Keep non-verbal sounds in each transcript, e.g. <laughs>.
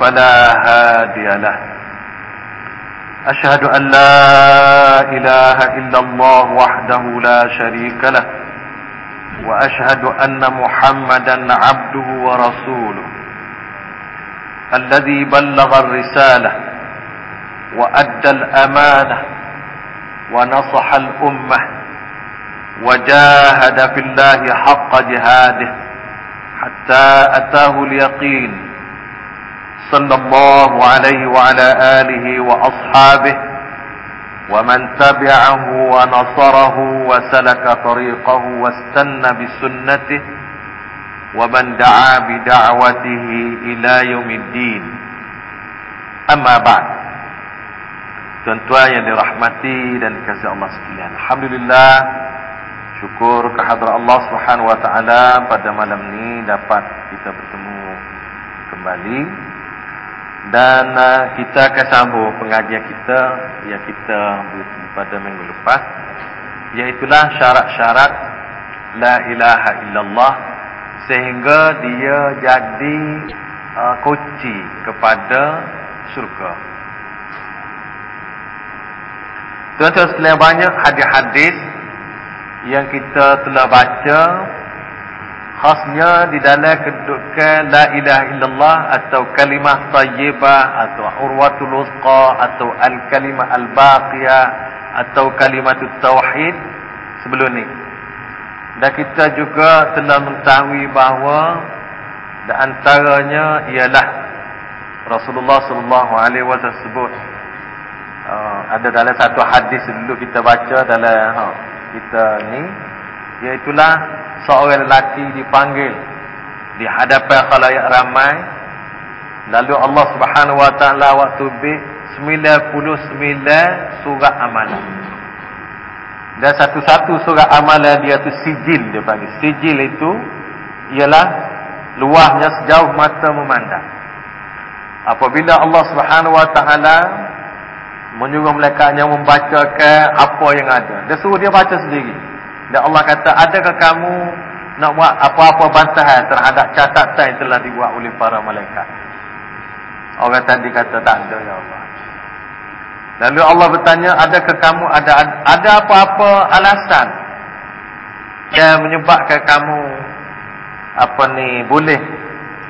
فلا هادي له. أشهد أن لا إله إلا الله وحده لا شريك له. وأشهد أن محمدا عبده ورسوله. الذي بلغ الرسالة وأدى الأمانة ونصح الأمة وجاهد في الله حق جهاده حتى أتاه اليقين صلى الله عليه وعلى آله وأصحابه ومن تبعه ونصره وسلك طريقه واستنى بسنته ومن دعا بدعوته إلى يوم الدين. أما بعد تنتوايا لرحمتي لنكزى الله سكيان الحمد لله syukur kehadrat الله سبحانه وتعالى taala pada malam ni dapat kita kembali. Dan uh, kita akan sambung pengajian kita yang kita pada minggu lepas iaitulah syarat-syarat la ilaha illallah sehingga dia jadi uh, kunci kepada syurga. Tuan-tuan sekalian banyak hadis-hadis yang kita telah baca khasnya di dalam kedudukan la ilaha illallah atau kalimah tayyibah atau urwatul usqa atau al kalimah al baqiyah atau kalimat tauhid sebelum ni. Dan kita juga telah mengetahui bahawa di antaranya ialah Rasulullah sallallahu alaihi wasallam. Sebut uh, ada dalam satu hadis dulu kita baca dalam uh, kita ni iaitulah seorang lelaki dipanggil di hadapan khalayak ramai lalu Allah Subhanahu wa taala waktu bi 99 surat amalan dan satu-satu surat amalan dia tu sijil dia panggil sijil itu ialah luahnya sejauh mata memandang apabila Allah Subhanahu wa taala menyuruh mereka membacakan apa yang ada. Dia suruh dia baca sendiri. Dan Allah kata, adakah kamu nak buat apa-apa bantahan terhadap catatan yang telah dibuat oleh para malaikat? Orang tadi kata, tak ada ya Allah. Lalu Allah bertanya, adakah kamu ada ada apa-apa alasan yang menyebabkan kamu apa ni boleh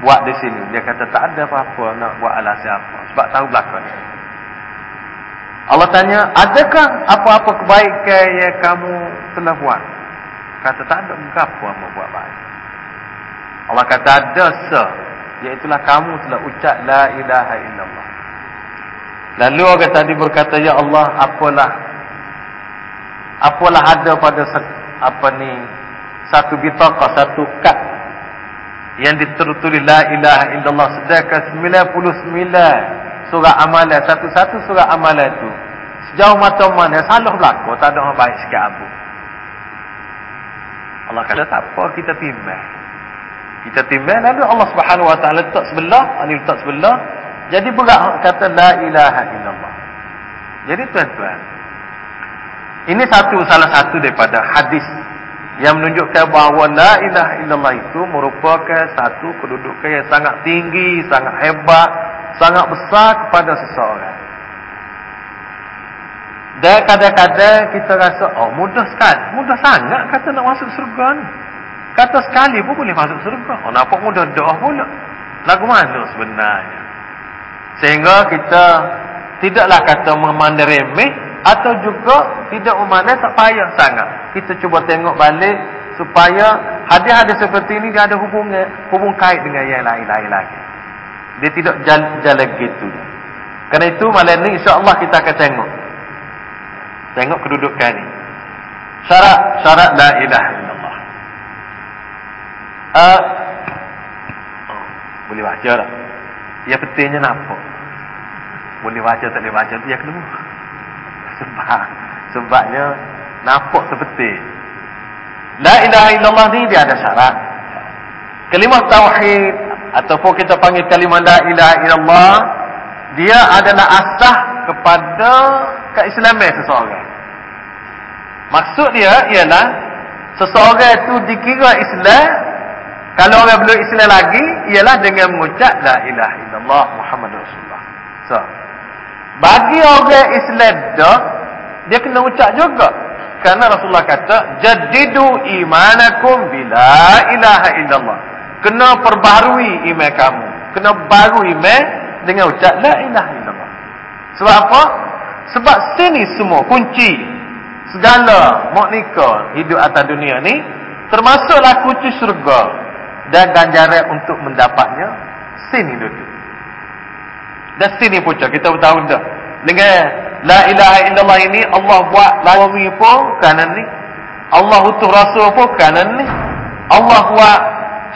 buat di sini? Dia kata, tak ada apa-apa nak buat alasan apa. Sebab tahu belakang Allah tanya, adakah apa-apa kebaikan yang kamu telah buat? Kata, tak ada apa yang buat baik. Allah kata, ada se. Iaitulah kamu telah ucap la ilaha illallah. Lalu orang tadi berkata, Ya Allah, apalah apalah ada pada apa ni satu bitaqah, satu kad yang ditulis la ilaha illallah sedangkan 99 surah amalan satu-satu surah amalan itu sejauh mata mana salah berlaku tak ada orang baik sikit abu Allah kata tak apa kita timbang. Kita timbang lalu Allah subhanahu wa ta'ala letak sebelah ini letak sebelah. Jadi berat kata la ilaha illallah. Jadi tuan-tuan ini satu salah satu daripada hadis yang menunjukkan bahawa la ilaha illallah itu merupakan satu kedudukan yang sangat tinggi sangat hebat sangat besar kepada seseorang. Dan kadang-kadang kita rasa, oh mudah sekali. Mudah sangat kata nak masuk surga ni. Kata sekali pun boleh masuk surga. Oh nampak mudah doa pula. Lagu mana sebenarnya? Sehingga kita tidaklah kata memandang remeh atau juga tidak memandang tak payah sangat. Kita cuba tengok balik supaya hadis-hadis seperti ini dia ada hubungan hubung kait dengan yang lain-lain lagi. Dia tidak jalan, jalan gitu. Karena itu malam ni insya-Allah kita akan tengok. Tengok kedudukan ni. Syarat syarat la ilaha illallah. Uh, boleh baca tak? Ya pentingnya nampak. Boleh baca tak boleh baca tu ya kena. <laughs> Sebab sebabnya nampak seperti La ilaha illallah ni dia ada syarat. Kalimah tauhid ataupun kita panggil kalimah la ilaha illallah dia adalah asah kepada keislaman seseorang. Maksud dia ialah seseorang itu dikira Islam kalau orang belum Islam lagi ialah dengan mengucap la ilaha illallah Muhammad Rasulullah. So, bagi orang Islam dah dia kena ucap juga. Karena Rasulullah kata, "Jaddidu imanakum bila ilaha illallah." Kena perbaharui iman kamu. Kena baru iman dengan ucap la ilaha illallah. Sebab apa? Sebab sini semua kunci segala moknika hidup atas dunia ni termasuklah kunci syurga dan ganjaran untuk mendapatnya sini dulu. Dan sini pun kita tahu dah. Dengan la ilaha illallah ini Allah buat bumi pun kanan ni. Allah utuh rasul pun kanan ni. Allah buat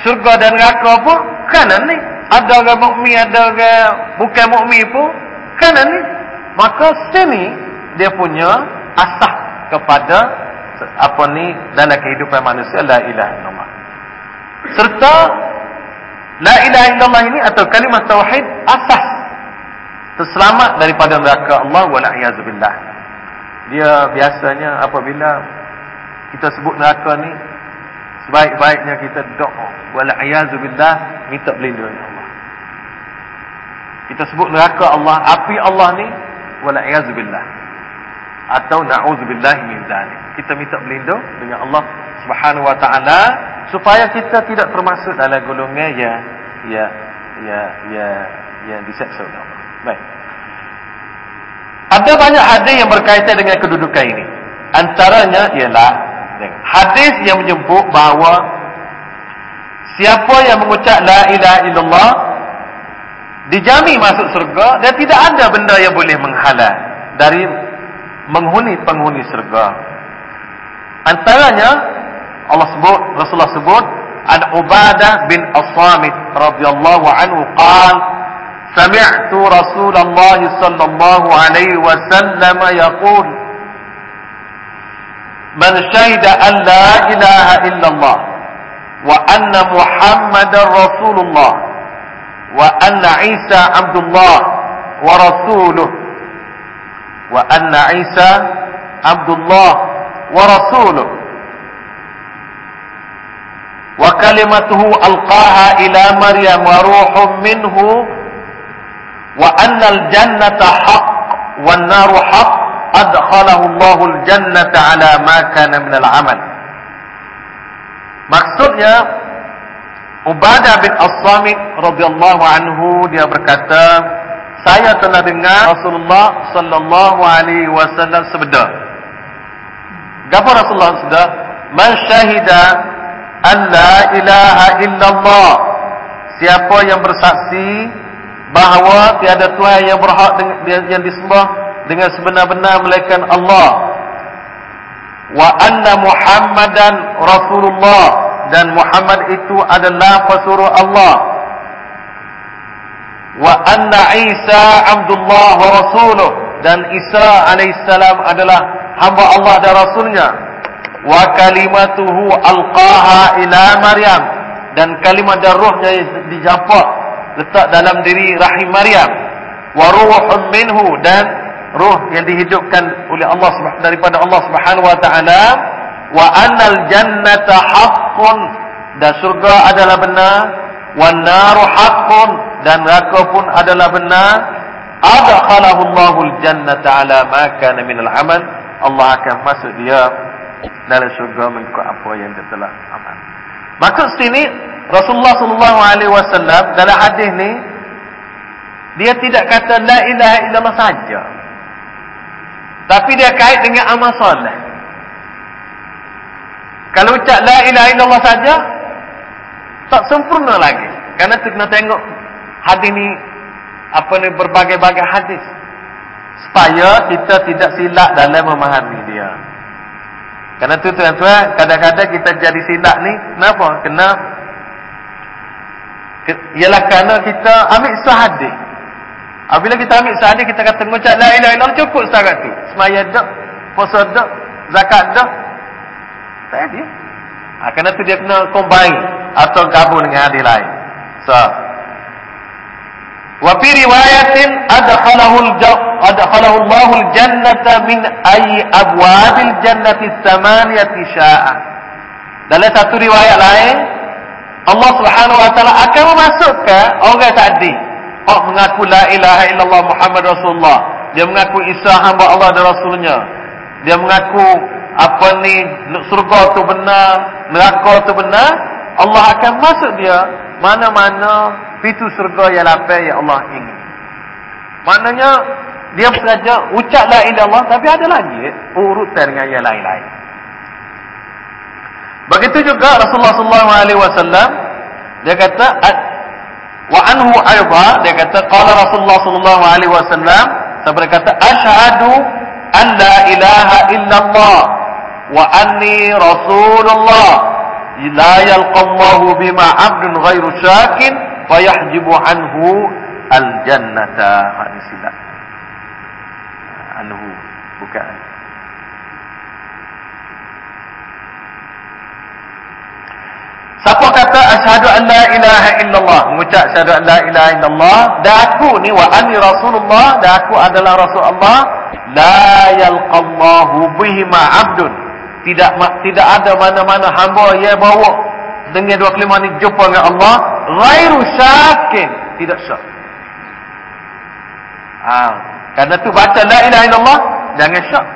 syurga dan neraka pun kanan ni. Ada orang mukmin, ada orang bukan mukmin pun kanan ni. Maka sini dia punya asah kepada apa ni dalam kehidupan manusia la ilaha illallah. Serta la ilaha illallah ini atau kalimat tauhid asas terselamat daripada neraka Allah wa billah. Dia biasanya apabila kita sebut neraka ni sebaik-baiknya kita doa wa billah minta perlindungan Allah. Kita sebut neraka Allah, api Allah ni wa billah atau na'udzubillah min zalik. Kita minta berlindung dengan Allah Subhanahu wa taala supaya kita tidak termasuk dalam golongan ya ya ya ya yang diseksa oleh Allah. Baik. Ada banyak hadis yang berkaitan dengan kedudukan ini. Antaranya ialah hadis yang menyebut bahawa siapa yang mengucap la ilaha illallah dijamin masuk surga dan tidak ada benda yang boleh menghalang dari menghuni penghuni surga. Antaranya Allah sebut Rasulullah sebut an Ubadah bin As-Samit radhiyallahu anhu qala سمعت رسول الله صلى الله عليه وسلم يقول من شهد أن لا إله إلا الله وأن محمد رسول الله وأن عيسى عبد الله ورسوله وأن عيسى عبد الله ورسوله. وكلمته ألقاها إلى مريم وروح منه وأن الجنة حق والنار حق أدخله الله الجنة على ما كان من العمل. Maksudnya Ubadah bin As-Samit radhiyallahu anhu dia berkata saya telah dengar Rasulullah sallallahu alaihi wasallam sebeda. Gapo Rasulullah sebeda? Man syahida an la ilaha illallah. Siapa yang bersaksi bahawa tiada tuhan yang berhak yang disembah dengan sebenar-benar melainkan Allah. Wa anna Muhammadan Rasulullah dan Muhammad itu adalah pesuruh Allah wa anna Isa Abdullah wa rasuluh. Dan Isa alaihissalam adalah hamba Allah dan rasulnya. Wa kalimatuhu alqaha ila Maryam. Dan kalimat dan rohnya dijampak letak dalam diri rahim Maryam. Wa ruhun minhu. Dan roh yang dihidupkan oleh Allah daripada Allah Subhanahu wa taala. Wa annal jannata haqqun. Dan surga adalah benar. Wan naru haqqun dan neraka pun adalah benar. Adkhalahu Allahul jannata ala ma kana minal amal. Allah akan masuk dia dalam syurga mengikut apa yang dia telah amal. Maksud sini Rasulullah sallallahu alaihi wasallam dalam hadis ni dia tidak kata la ilaha illallah saja. Tapi dia kait dengan amal soleh. Kalau ucap la ilaha illallah saja tak sempurna lagi. Kerana kita kena tengok hadis ni apa ni berbagai-bagai hadis. Supaya kita tidak silap dalam memahami dia. Kerana tu tuan-tuan kadang-kadang kita jadi silap ni kenapa? kena ialah kerana kita ambil sahadih. Apabila kita ambil sahadih kita kata mengucap la ilaha illallah cukup setakat tu semaya dak puasa dak zakat dak tak ada. Ha, kerana tu dia kena combine atau gabung dengan hadis lain. So wa fi riwayatin adkhalahu adkhalahu Allahu al-jannata min ay abwabil jannati thamaniyati sya'a dalam satu riwayat lain Allah Subhanahu wa taala akan memasukkan orang tadi oh mengaku la ilaha illallah Muhammad Rasulullah. Dia mengaku Isa hamba Allah dan rasulnya. Dia mengaku apa ni surga tu benar neraka tu benar. Allah akan masuk dia mana-mana pintu surga yang lapar yang Allah ingin. Maknanya dia sengaja ucap la ilaha illallah tapi ada lagi eh, urutan dengan yang lain-lain. Begitu juga Rasulullah wasallam dia kata wa anhu aidha dia kata qala Rasulullah sallallahu alaihi wasallam sampai kata asyhadu an la ilaha illallah wa anni rasulullah. La yalqallahu bima 'abdun ghairu syakin wa yahjibu anhu al jannata hadis anhu bukan. Siapa kata asyhadu an la ilaha illallah, mengucap asyhadu an la ilaha illallah, dan aku ni wa anni rasulullah, dan aku adalah rasul Allah, la yalqallahu bihi ma 'abdun. Tidak tidak ada mana-mana hamba yang bawa dengan dua kelima ni jumpa dengan Allah, ghairu syakin, tidak syak. Ha, karena tu baca la ilaha illallah jangan syak.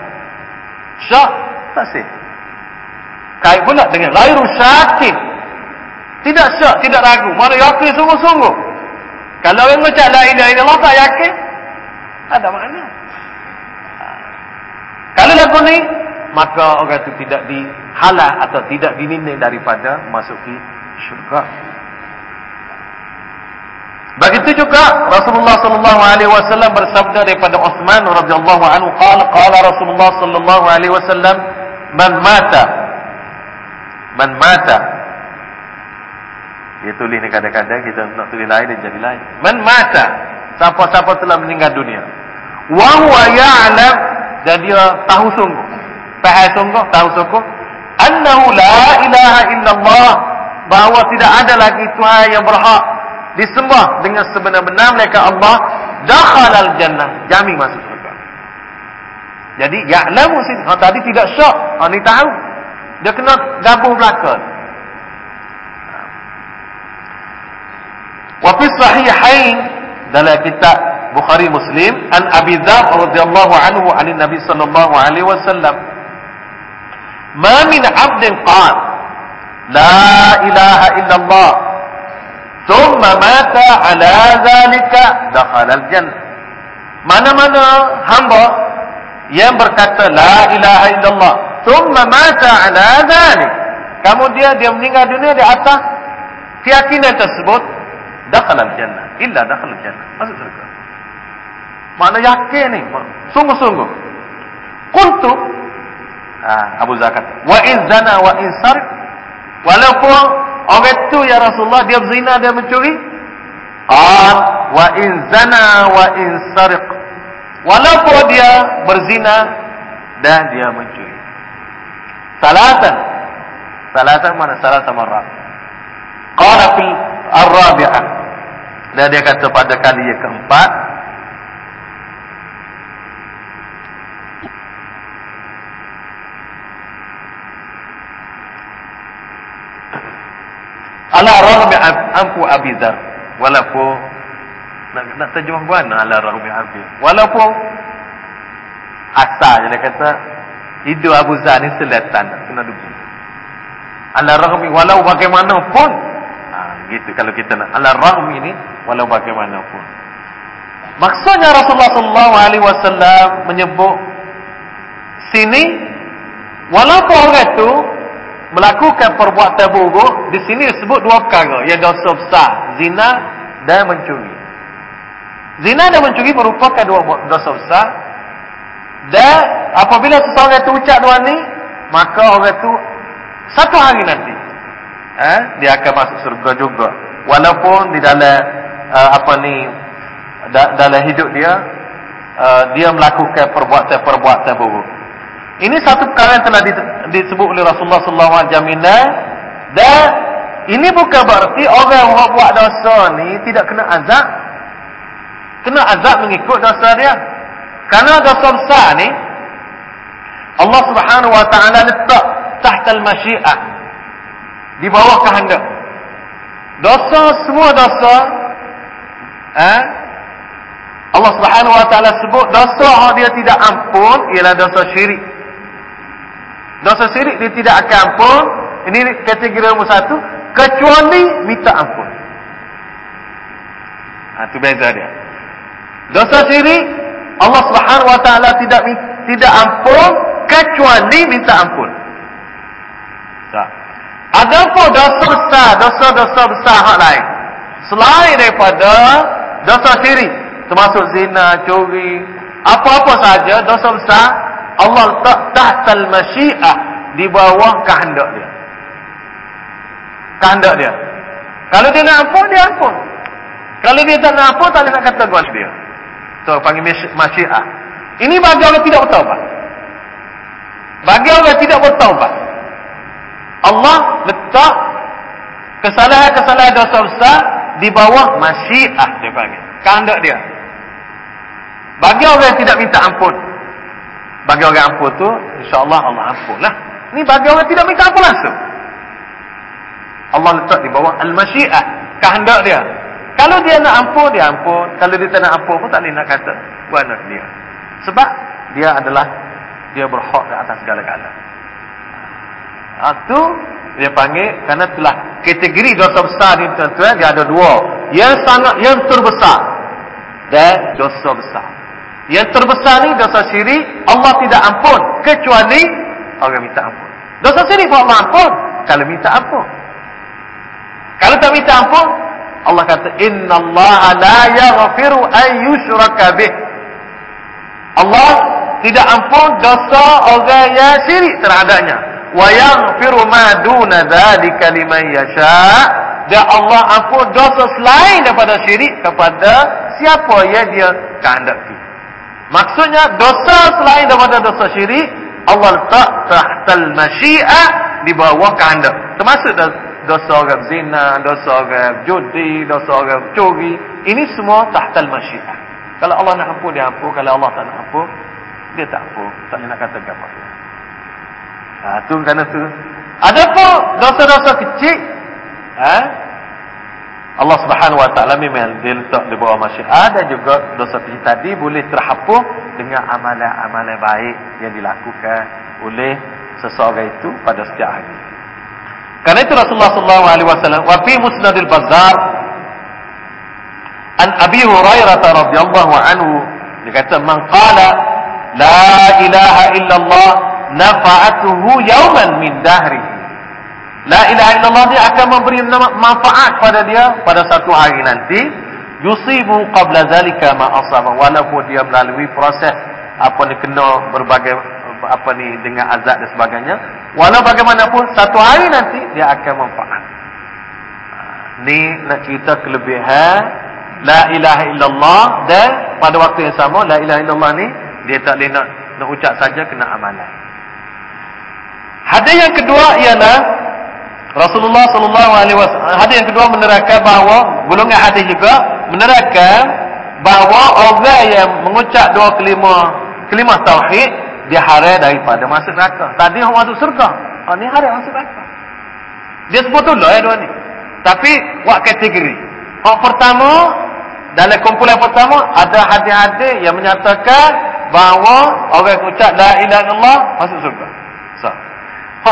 Syak tak sih. Kait pula dengan ghairu syakin. Tidak syak, tidak ragu. Mana yakin sungguh-sungguh. Kalau orang mengucap la ilaha illallah tak yakin, ada makna. Kalau lagu ni, maka orang itu tidak dihalah atau tidak dinilai daripada masuki syurga. Begitu juga Rasulullah sallallahu alaihi wasallam bersabda daripada Uthman radhiyallahu anhu qala qala Rasulullah sallallahu alaihi wasallam man mata man mata dia tulis ni kadang-kadang kita nak tulis lain dia jadi lain. Man mata. Siapa-siapa telah meninggal dunia. Wa huwa ya'lam dan dia tahu sungguh. Faham sungguh, tahu sungguh. Annahu la ilaha illallah. Bahawa tidak ada lagi Tuhan yang berhak disembah dengan sebenar-benar mereka Allah. Dakhal al-jannah. Jamin masuk surga. Jadi, ya'lamu sini. Ha, tadi tidak syok. Ha, ni tahu. Dia kena gabung belakang. Wa fi sahihain dalam kitab Bukhari Muslim an Abi Dzar radhiyallahu anhu an Nabi sallallahu alaihi wasallam Ma min 'abdin qala la ilaha illallah thumma mata ala zalika dakhala al-jannah Mana-mana hamba yang berkata la ilaha illallah. Thumma mata ala zalik. Kemudian dia meninggal dunia di atas keyakinan tersebut dakhala al-jannah illa dakhala al-jannah masuk surga mana yakin ni. Sungguh-sungguh. Qultu ha, Abu Zakat wa in zana wa in sarq walaupun orang itu ya Rasulullah dia berzina dia mencuri. Ah wa in zana wa in sarq walaupun dia berzina dan dia mencuri. Salatan. Salatan mana? Salatan marrat qala fil ar-rabi'ah. Dan dia kata pada kali yang keempat Ala rahmi ampu abizar walaupun nak nak terjemah mana ala rahmi abi? Walaupun asal dia kata hidup Abu Zar ni selatan kena dulu ala rahmi walau bagaimanapun. Gitu kalau kita nak. Ala rahmi ni walau bagaimanapun. Maksudnya Rasulullah sallallahu alaihi wasallam menyebut sini walaupun orang itu melakukan perbuatan buruk di sini disebut dua perkara. Yang dosa besar zina dan mencuri. Zina dan mencuri merupakan dua dosa besar. Dan apabila seseorang itu ucap dua ni maka orang itu satu hari nanti eh, dia akan masuk surga juga. Walaupun di dalam uh, apa ni da, dalam hidup dia uh, dia melakukan perbuatan-perbuatan buruk. Ini satu perkara yang telah disebut oleh Rasulullah sallallahu alaihi wasallam jaminan dan ini bukan berarti orang yang buat dosa ni tidak kena azab. Kena azab mengikut dosa dia. Karena dosa besar ni Allah Subhanahu wa taala letak tahta al-masyiah di bawah kehendak. Dosa semua dosa eh Allah Subhanahu wa taala sebut dosa dia tidak ampun ialah dosa syirik. Dosa syirik dia tidak akan ampun. Ini kategori nombor satu. Kecuali minta ampun. Ha, itu beza dia. Dosa syirik Allah Subhanahu wa taala tidak tidak ampun kecuali minta ampun. Tak. Ada pun dosa besar, dosa-dosa besar hak lain. Selain daripada dosa syirik, termasuk zina, curi, apa-apa saja dosa besar, Allah letak tahtal masyiah di bawah kehendak dia. Kehendak dia. Kalau dia nak ampun, dia ampun. Kalau dia tak nak ampun, tak boleh nak kata gua dia. So, panggil masyiah. Ini bagi orang tidak bertawabat. Bagi orang tidak bertaubat. Allah letak kesalahan-kesalahan dosa besar di bawah masyiah dia panggil. Kehendak dia. Bagi orang yang tidak minta ampun. Bagi orang ampun tu, insya-Allah Allah ampunlah. Ini bagi orang tidak minta ampun langsung. Allah letak di bawah al-masyiah, kehendak dia. Kalau dia nak ampun, dia ampun. Kalau dia tak nak ampun pun tak boleh nak kata buana dia. Sebab dia adalah dia berhak di atas segala-gala. Itu dia panggil kerana telah kategori dosa besar ni tuan-tuan dia ada dua. Yang sangat yang terbesar dan dosa besar. Yang terbesar ni dosa syirik Allah tidak ampun kecuali orang minta ampun. Dosa syirik pun Allah ampun kalau minta ampun. Kalau tak minta ampun Allah kata innallaha la yaghfiru an yushraka bih. Allah tidak ampun dosa orang yang syirik terhadapnya. Wa yaghfiru ma duna dzalika liman yasha. Dan Allah ampun dosa selain daripada syirik kepada siapa yang dia kehendaki. Maksudnya dosa selain daripada dosa syirik Allah letak tahtal masyiah di bawah kehendak. Termasuk dosa orang zina, dosa orang judi, dosa orang curi. Ini semua tahtal masyiah. Kalau Allah nak ampun, dia ampun. Kalau Allah tak nak ampun, dia tak ampun. Tak nak kata apa. Ha, tu kerana tu. Ada pun dosa-dosa kecil. Ha? Allah subhanahu wa ta'ala memang dia letak di bawah masyiah. Dan juga dosa kecil tadi boleh terhapus dengan amalan-amalan baik yang dilakukan oleh seseorang itu pada setiap hari. Karena itu Rasulullah sallallahu alaihi wasallam wa fi musnadil bazzar an Abi Hurairah radhiyallahu anhu dia kata man qala la ilaha illallah nafa'atuhu yawman min dahri la ilaha illallah dia akan memberi manfaat pada dia pada satu hari nanti. Yusibu qabla zalika ma asaba. Walaupun dia melalui proses apa ni kena berbagai apa ni dengan azab dan sebagainya. Walau bagaimanapun satu hari nanti dia akan manfaat. Ni nak cerita kelebihan la ilaha illallah dan pada waktu yang sama la ilaha illallah ni dia tak boleh nak nak ucap saja kena amalan. Hadis yang kedua ialah Rasulullah sallallahu alaihi wasallam hadis yang kedua menerangkan bahawa golongan hadis juga menerangkan bahawa orang yang mengucap dua kelima kelima tauhid dia haram daripada masuk neraka. Tadi orang masuk surga. Oh ni haram masuk neraka. Dia sebut lah ya dua ni. Tapi buat kategori. Orang pertama dalam kumpulan pertama ada hadis-hadis yang menyatakan bahawa orang yang ucap la ilaha illallah masuk surga. So.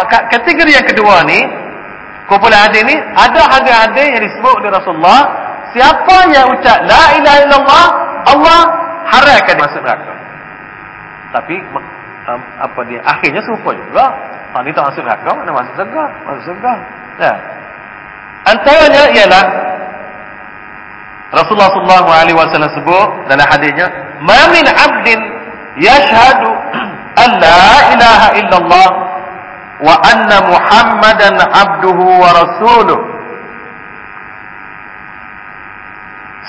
Kategori yang kedua ni kumpulan hadis ni ada hadis-hadis yang disebut oleh Rasulullah siapa yang ucap la ilaha illallah Allah haramkan masuk neraka. Tapi um, apa dia akhirnya serupa juga. Ha ni tak masuk neraka mana masuk surga? Masuk surga. Ya. Antaranya ialah Rasulullah sallallahu alaihi wasallam sebut dalam hadisnya, "Ma min 'abdin yashhadu an la ilaha illallah wa anna Muhammadan 'abduhu wa rasuluh.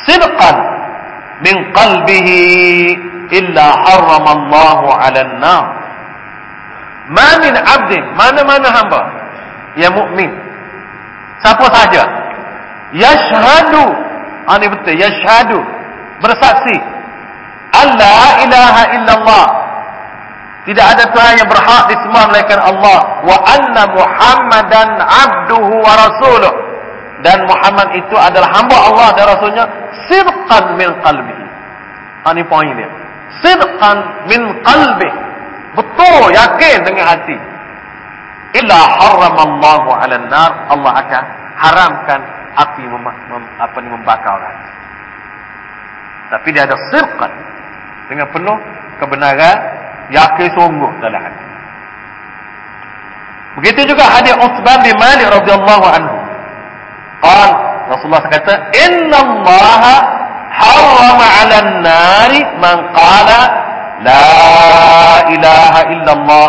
Sidqan min qalbihi illa harrama Allah 'ala an-nar. Ma min 'abdin mana-mana hamba yang mukmin. Siapa saja yashhadu ini betul yashhadu bersaksi alla ilaha illallah tidak ada Tuhan yang berhak disembah melainkan Allah wa anna Muhammadan abduhu wa rasuluh dan Muhammad itu adalah hamba Allah dan rasulnya sidqan min qalbihi. Ini poin dia. Sidqan min qalbi. Betul yakin dengan hati. Illa haramallahu 'ala nar Allah akan haramkan api mem, mem, apa ni membakar orang. Tapi dia ada sidqan dengan penuh kebenaran yakin sungguh dalam hati. Begitu juga hadis Utsman bin Malik radhiyallahu anhu. Qal Rasulullah kata, "Inna Allah harrama 'ala an-nari man qala la ilaha illallah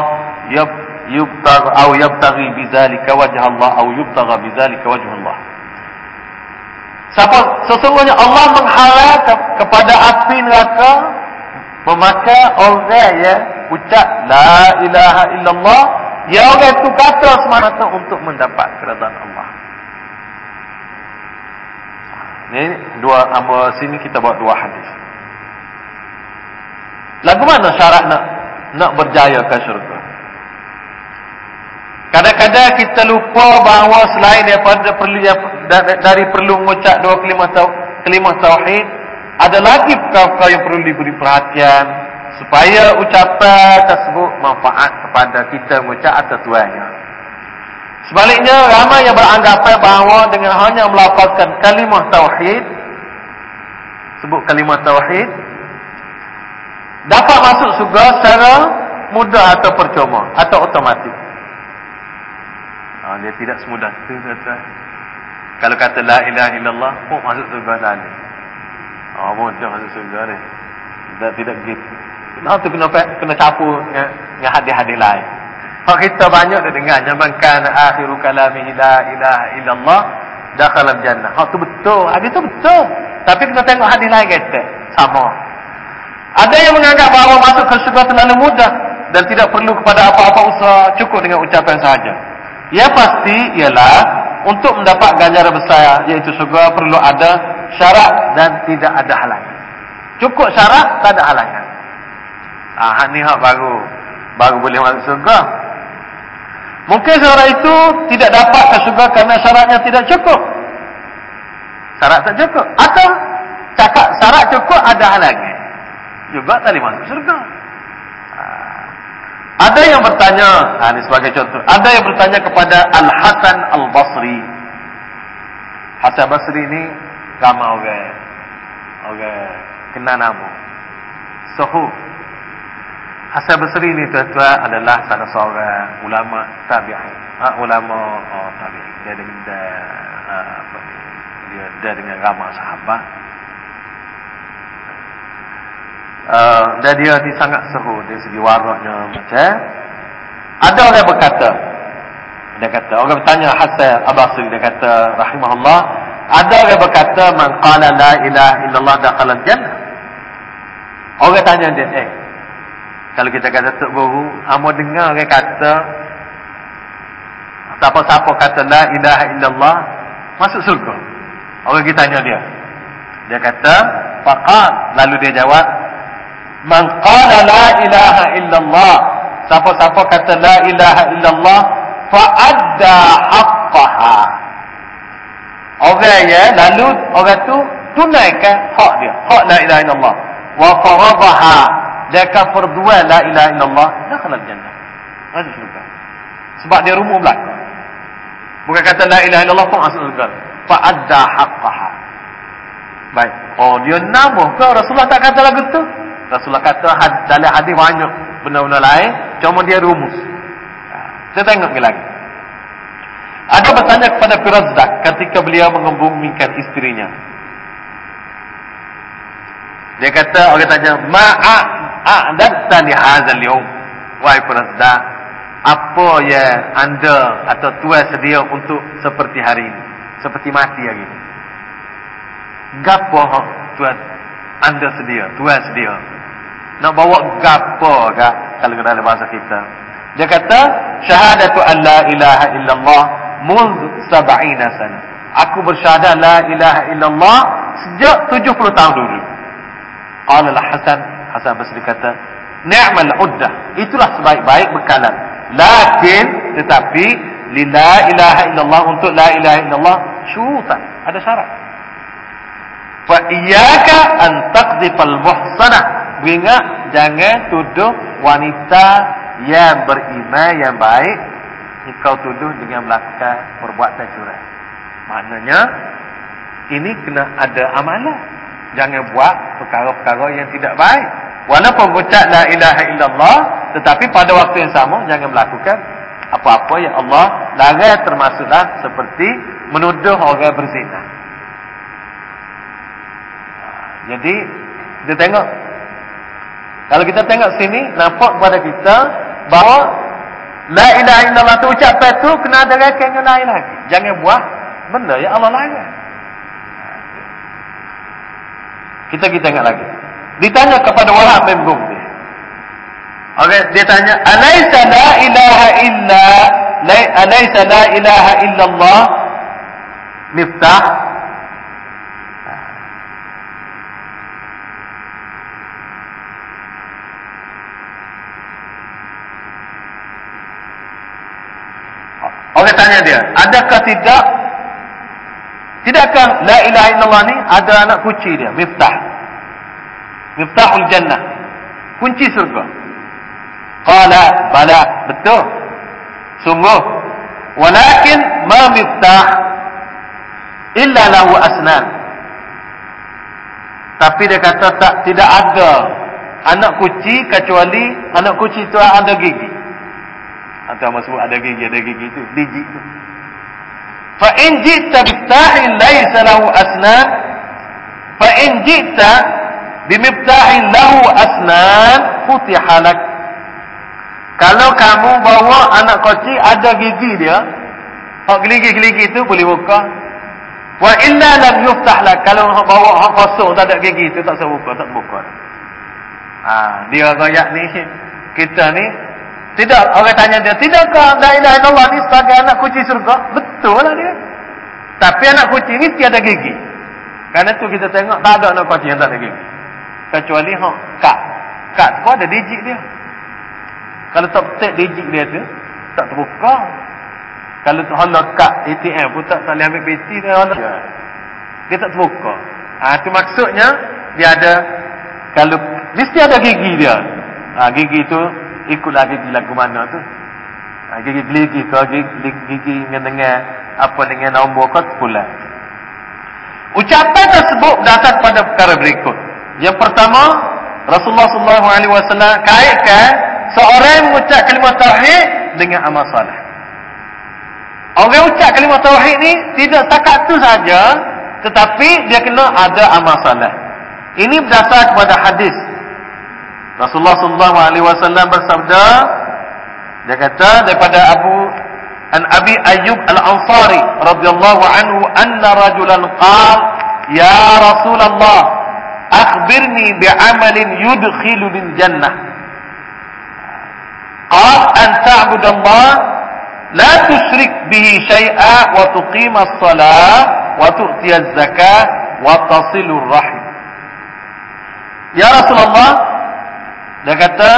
yubtaghi aw yubtaghi bidzalika wajha Allah aw yubtagha bidzalika wajh Allah." Siapa sesungguhnya Allah menghalalkan kepada api neraka memakai orang ya ucap la ilaha illallah ya orang itu kata semata untuk mendapat keridhaan Allah. Ni dua amba sini kita buat dua hadis. Lagu mana syarat nak nak berjaya ke syurga? Kadang-kadang kita lupa bahawa selain daripada perlu dari perlu mengucap dua kelima kelima tauhid ada lagi perkara-perkara yang perlu diberi perhatian supaya ucapan tersebut manfaat kepada kita mengucap atau tuannya. Sebaliknya ramai yang beranggapan bahawa dengan hanya melafazkan kalimah tauhid sebut kalimah tauhid dapat masuk surga secara mudah atau percuma atau otomatik. Ha, dia tidak semudah itu. Kalau kata la ilaha illallah pun masuk surga tadi. Oh, mudah masuk surga ni. Tidak, tidak begitu. Nah, tu kena kena campur dengan, dengan hadis-hadis lain. Kalau kita banyak dah dengar zaman kan akhiru kalamihi la ilaha illallah dakhala jannah. Ha tu betul. Hadis tu betul. Tapi kena tengok hadis lain kata sama. Ada yang menganggap bahawa masuk ke syurga terlalu mudah dan tidak perlu kepada apa-apa usaha cukup dengan ucapan sahaja. Ya pasti ialah untuk mendapat ganjaran besar iaitu syurga perlu ada syarat dan tidak ada halangan. Cukup syarat, tak ada halangan. Ah, ni hak baru baru boleh masuk surga. Mungkin seorang itu tidak dapat ke surga kerana syaratnya tidak cukup. Syarat tak cukup. Atau cakap syarat cukup ada halangan. Juga tak boleh masuk surga. Ah. Ada yang bertanya, ha, ini sebagai contoh. Ada yang bertanya kepada Al-Hasan Al-Basri. Hasan Basri ini ramai orang. Orang kenal nama. Suhu Hasan Basri ni tuan-tuan adalah salah seorang ulama tabi'in ha, ulama oh, tabi'in dia dengan dia, uh, apa dia, dia dengan ramai sahabat. Uh, dan dia ni sangat seru dari segi waraknya macam. Ada orang berkata dia kata orang bertanya Hasan Abasri dia kata rahimahullah ada yang berkata man qala la ilaha illallah dakhala jannah. Orang tanya dia, eh kalau kita kata tok guru, amo dengar orang kata siapa-siapa kata la ilaha illallah masuk surga. Orang kita tanya dia. Dia kata, faqal lalu dia jawab man qala la ilaha illallah siapa-siapa kata la ilaha illallah fa adda haqqaha Orang ya lalu orang tu tunaikan hak dia, hak la ilaha illallah. Wa faradaha dia kan perbuat la ilaha illallah dakhala jannah. Masuk syurga. Sebab dia rumah belakang. Bukan kata la ilaha illallah pun masuk syurga. Fa adda haqqaha. Baik. Oh dia nama ke Rasulullah tak kata lagu tu? Rasulullah kata had, dalam hadis banyak benar-benar lain, cuma dia rumus. Ha, kita tengok lagi. Ada bertanya kepada Firazdak ketika beliau mengembumikan istrinya. Dia kata, orang tanya, Ma'a a'datta li hazal yawm. Wahai Firazdak, apa yang anda atau tuan sedia untuk seperti hari ini? Seperti mati hari ini. Gapo tuan anda sedia, tuan sedia. Nak bawa gapo ke kalau dalam bahasa kita. Dia kata syahadatu an la ilaha illallah mund sab'ina sana. Aku bersyahadat la ilaha illallah sejak 70 tahun dulu. Qala al-Hasan Hasan Basri kata, "Ni'mal uddah." Itulah sebaik-baik bekalan. Lakin tetapi la ilaha illallah untuk la ilaha illallah syurutan, ada syarat. Fa iyyaka an taqdhifal muhsanah. Ingat jangan tuduh wanita yang beriman yang baik engkau tuduh dengan melakukan perbuatan curang. Maknanya ini kena ada amalan. Jangan buat perkara-perkara yang tidak baik. Walaupun ucap la ilaha illallah tetapi pada waktu yang sama jangan melakukan apa-apa yang Allah larang termasuklah seperti menuduh orang berzina. Jadi kita tengok kalau kita tengok sini nampak kepada kita bahawa la ilaha illallah tu ucapan tu kena ada rekan dengan lain lagi. Jangan buat benda yang Allah larang. Kita kita tengok lagi. Ditanya kepada Wahab bin Bumbi. Okay, dia tanya, "Alaisa la ilaha illa la alaisa la ilaha illallah miftah?" Orang tanya dia, adakah tidak Tidakkah la ilaha illallah ni ada anak kunci dia, miftah. Miftahul jannah. Kunci surga. Qala bala, betul. Sungguh. Walakin ma miftah illa lahu asnan. Tapi dia kata tak tidak ada anak kunci kecuali anak kunci itu ada gigi antara sebut ada gigi ada gigi itu biji itu fa in jita biftahin laisa lahu asna. Fa in jita bimiftahin lahu asnan futihalak kalau kamu bawa anak kecil ada gigi dia hak geligi-geligi itu boleh buka. Wa illa lam yuftah lak. Kalau hak bawa hak kosong tak ada gigi itu tak sempat buka tak buka. Ha, dia royak ni kita ni tidak orang tanya dia tidakkah la ilaha illallah ni sebagai anak kunci surga betul lah dia tapi anak kucing ni tiada gigi. Karena tu kita tengok tak ada anak kucing yang tak ada gigi. Kecuali hok kak. Kak tu ada digit dia. Kalau tak petik digit dia tu tak terbuka. Kalau tu hala kak ATM pun tak boleh ambil BT dia hala. Dia tak terbuka. Ha, tu maksudnya dia ada kalau mesti ada gigi dia. Ha, gigi tu ikutlah gigi lagu mana tu. Ha, gigi gigi ke gigi gigi dengan apa dengan nombor kau pula. Ucapan tersebut datang pada perkara berikut. Yang pertama, Rasulullah sallallahu alaihi wasallam kaitkan seorang mengucap kalimah tauhid dengan amal soleh. Orang ucap kalimah tauhid ni tidak setakat tu saja, tetapi dia kena ada amal soleh. Ini berdasar kepada hadis. Rasulullah sallallahu alaihi wasallam bersabda, dia kata daripada Abu an Abi Ayyub Al-Ansari radhiyallahu anhu anna rajulan qala ya Rasulullah akhbirni bi'amalin yudkhilu lil jannah qal an ta'bud Allah la tushrik bihi shay'a wa tuqima as-salah wa tu'ti az-zakah wa tasilu ar-rahim Ya Rasulullah dia kata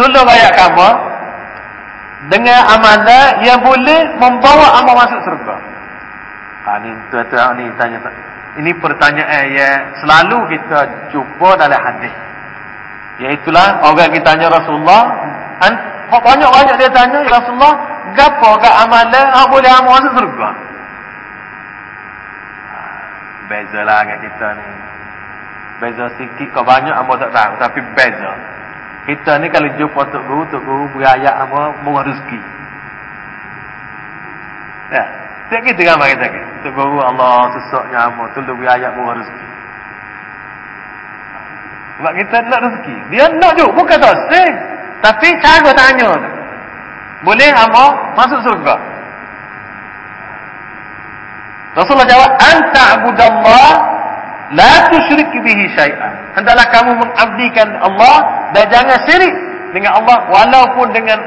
tolong ayat kamu dengan amalan yang boleh membawa amal masuk surga. Ha ni tuan-tuan ni tanya ini pertanyaan yang selalu kita jumpa dalam hadis. Iaitulah orang kita tanya Rasulullah, an banyak-banyak dia tanya ya Rasulullah, gapo gak amalan yang boleh amal masuk surga? Ha, beza lah kat kita ni. Beza sikit kau banyak amal tak tahu tapi beza. Kita ni kalau jumpa Tok Guru, Tok Guru berayak apa, murah rezeki. Ya. Tak kita ramai kita. Tok Guru Allah sesoknya apa, tolong berayak murah rezeki. Sebab kita nak rezeki. Dia nak juga, bukan tak say. Tapi cara tanya tu. Boleh apa masuk surga? Rasulullah jawab, Anta abudallah La tusyrik bihi syai'an. Hendaklah kamu mengabdikan Allah dan jangan syirik dengan Allah walaupun dengan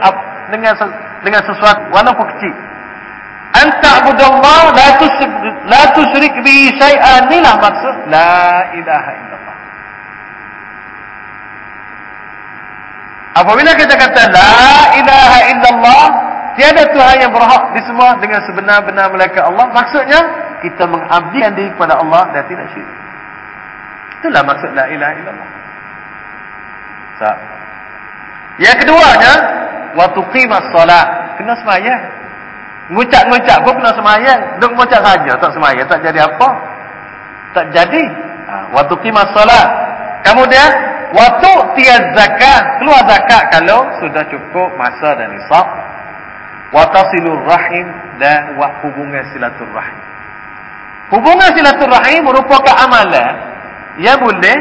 dengan dengan sesuatu walaupun kecil. Anta abudallah la tusyrik la tusyrik bihi syai'an. Inilah maksud la ilaha illallah. Apabila kita kata la ilaha illallah, tiada Tuhan yang berhak disembah dengan sebenar-benar malaikat Allah, maksudnya kita mengabdikan diri kepada Allah dan tidak syirik. Itulah maksud la ilaha illallah. So. Yang keduanya, wa tuqimas solat. Kena sembahyang. Ngucap-ngucap pun kena sembahyang. Duk ngucap saja tak sembahyang tak jadi apa? Tak jadi. Ha, wa tuqimas solat. Kemudian wa tu'tiyaz zakat. Keluar zakat kalau sudah cukup masa dan nisab. Wa tasilur rahim dan wa hubungan silaturrahim. Hubungan silaturrahim merupakan amalan yang boleh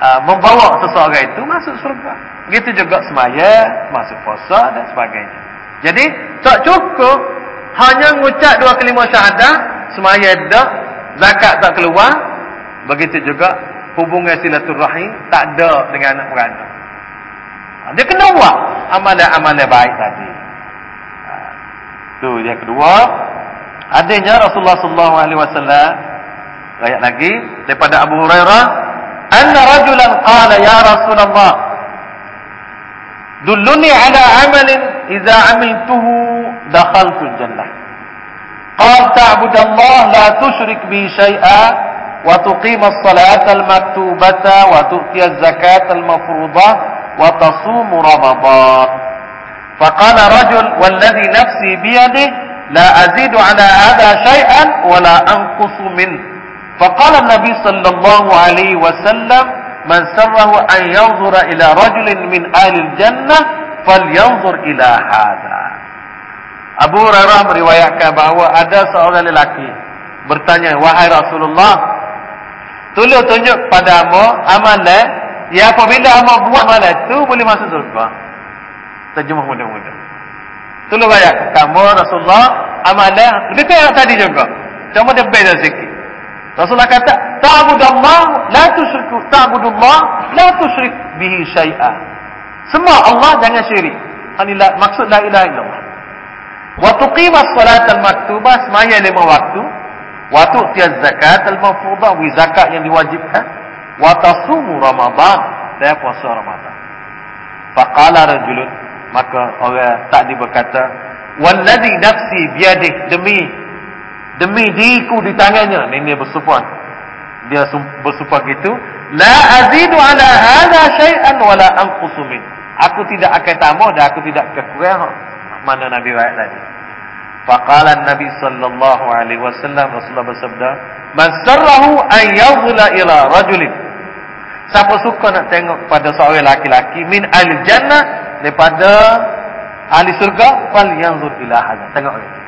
uh, membawa seseorang itu masuk surga. Begitu juga semaya, masuk puasa dan sebagainya. Jadi, tak cukup hanya mengucap dua kelima syahadah, semaya dah, zakat tak keluar. Begitu juga hubungan silaturahim tak ada dengan anak beranak. Ha, dia kena buat amalan-amalan baik tadi. Itu ha, yang kedua. Adanya Rasulullah sallallahu alaihi wasallam ayat lagi daripada Abu Hurairah, "Anna rajulan qala ya Rasulullah, dulluni ala amalin idza amiltuhu dakhaltul jannah." Qal ta'bud Allah la tusyrik bi syai'a wa tuqim as-salata al-maktubata wa tu'ti az-zakata al-mafruḍah wa tasum Ramadan. Faqala rajul walladhi nafsi bi yadihi la azidu ala hadha فقال Nabi Sallallahu Alaihi Wasallam, man من an yanzura ila rajulin min ahli jannah fal فلينظر إلى Abu Hurairah meriwayatkan bahawa ada seorang lelaki bertanya, Wahai Rasulullah, tolong tunjuk pada Amo amalan yang apabila Amo buat amalan itu boleh masuk surga. Terjemah muda-muda. Tolong bayar kamu Rasulullah amalan, lebih yang tadi juga. Cuma dia beza sikit. Rasulullah kata, "Ta'budallah la tusyriku, ta'budullah la tusyrik bihi syai'a." Semua Allah jangan syirik. Inilah maksud la ilaha illallah. Wa tuqimas salatal maktubah semaya lima waktu. Wa tu'tiyaz zakat al-mafruḍah wa zakat yang diwajibkan. Wa tasumu Ramadan dan puasa Ramadan. Faqala rajulun maka orang tadi berkata, "Wallazi nafsi biyadihi demi demi diriku di tangannya. Ini bersumpah. Dia bersumpah gitu. La azidu ala hadha syai'an wa la anqusu min. Aku tidak akan tambah dan aku tidak akan kurang mana nabi ayat tadi. Faqala nabi sallallahu alaihi wasallam rasulullah bersabda man sarrahu an yadhla ila rajulin. Siapa suka nak tengok pada seorang laki-laki min al jannah daripada ahli surga fal yanzur ila hadha. Tengok ini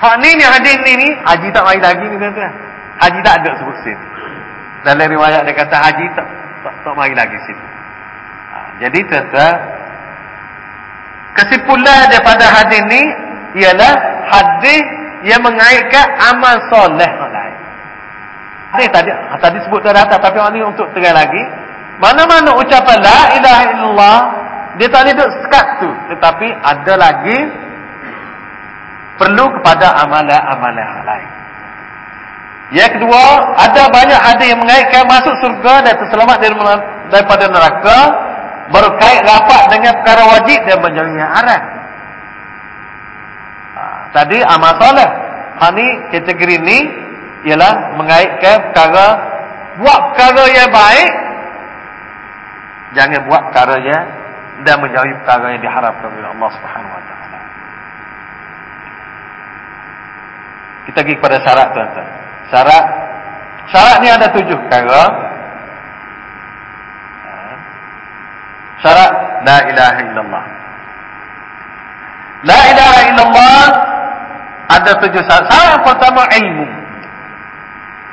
Hak ni ni hadis ni ni haji tak mai lagi ni tuan-tuan. Haji tak ada sebut sin. Dalam riwayat dia kata haji tak tak, tak mai lagi sin. Ha, jadi tuan-tuan kesimpulan daripada hadis ni ialah hadis yang mengaitkan amal soleh lain. Hadis tadi tadi sebut dah atas tapi orang ni untuk terang lagi. Mana-mana ucapan la ilaha illallah dia tak ada sekat tu tetapi ada lagi perlu kepada amalan-amalan lain. Yang kedua, ada banyak hadis yang mengaitkan masuk surga dan terselamat daripada neraka berkait rapat dengan perkara wajib dan menjauhi haram. Ha, tadi amal soleh. Ha ni kategori ni ialah mengaitkan perkara buat perkara yang baik jangan buat perkara yang dan menjauhi perkara yang diharapkan oleh Allah Subhanahu wa taala. Kita pergi kepada syarat tuan-tuan. Syarat syarat ni ada tujuh perkara. Syarat la ilaha illallah. La ilaha illallah ada tujuh syarat. Syarat pertama ilmu.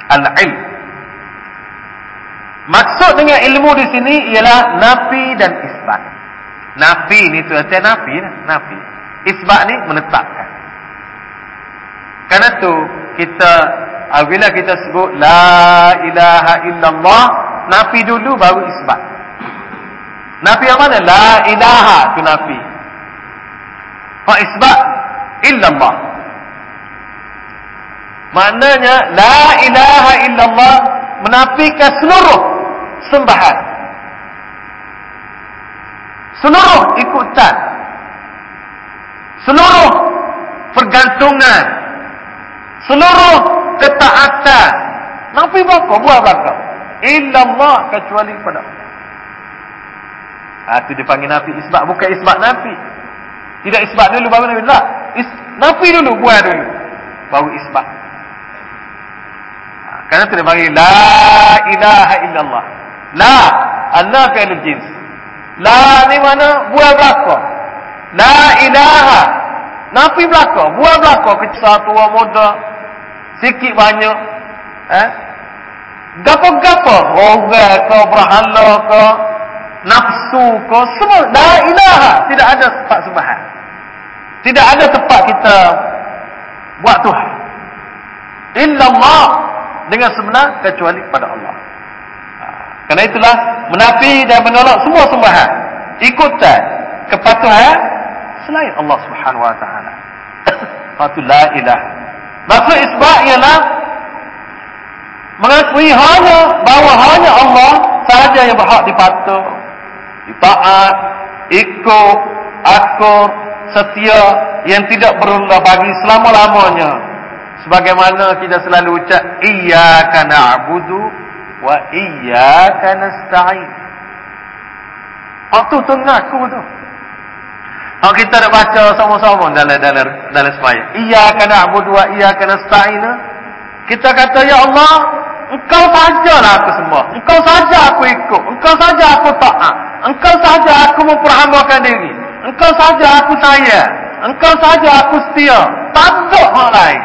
Al-ilm. Maksud dengan ilmu di sini ialah nafi dan isbat. Nafi ni tuan-tuan nafi, nafi. Isbat ni menetapkan. Karena tu kita apabila kita sebut la ilaha illallah nafi dulu baru isbat. Nafi yang mana? La ilaha tu nafi. Fa isbat illallah. Maknanya la ilaha illallah menafikan seluruh sembahan. Seluruh ikutan. Seluruh pergantungan seluruh ketaatan. Nafi belakang buah belakang illallah kecuali pada Allah. Ha, itu dipanggil nafi isbat bukan isbat nafi tidak isbat dulu baru nafi tak. Is, nafi dulu buah dulu. Baru isbat. Ha, kerana itu dipanggil la ilaha illallah. La anna fi'il jins. La ni mana? Buah belakang la ilaha nafi belakang buah belakang kecil tua muda sikit banyak eh? Gapo-gapo? Orang ke berhala ke nafsu ke semua. La ilaha. Tidak ada tempat sembahan. Tidak ada tempat kita buat Tuhan. Illallah. Dengan sebenar kecuali pada Allah. Ha, kerana itulah menafi dan menolak semua sembahan. Ikutan kepatuhan selain Allah Subhanahu wa taala. <coughs> Fatu la ilaha maksud isbat ialah mengakui hanya bahawa hanya Allah sahaja yang berhak dipatuh ditaat ikut akur setia yang tidak berubah bagi selama-lamanya. Sebagaimana kita selalu ucap iyyaka na'budu wa iyyaka nasta'in. Waktu tu ngaku tu kalau kita nak baca sama-sama dalam dalam dalam sembahyang iyyaka na'budu wa iyyaka nasta'in kita kata ya Allah Engkau sajalah aku semua. Engkau saja aku ikut. Engkau saja aku taat. Engkau saja aku memperhambakan diri. Engkau saja aku sayang. Engkau saja aku setia. Ada hal lain.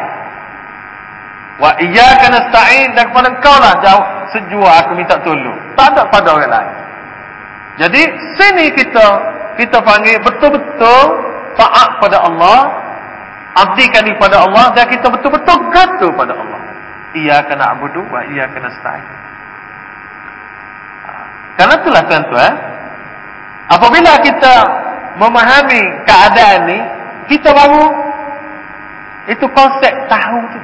Wa iyyaka nasta'in dan kepada engkau lah jauh sejua aku minta tolong. Tak ada pada orang lain. Jadi sini kita kita panggil betul-betul taat pada Allah, abdikan kepada Allah dan kita betul-betul gantung pada Allah iyyaka na'budu wa iyyaka nasta'in. Karena itulah tuan-tuan, apabila kita memahami keadaan ni, kita baru itu konsep tahu tu.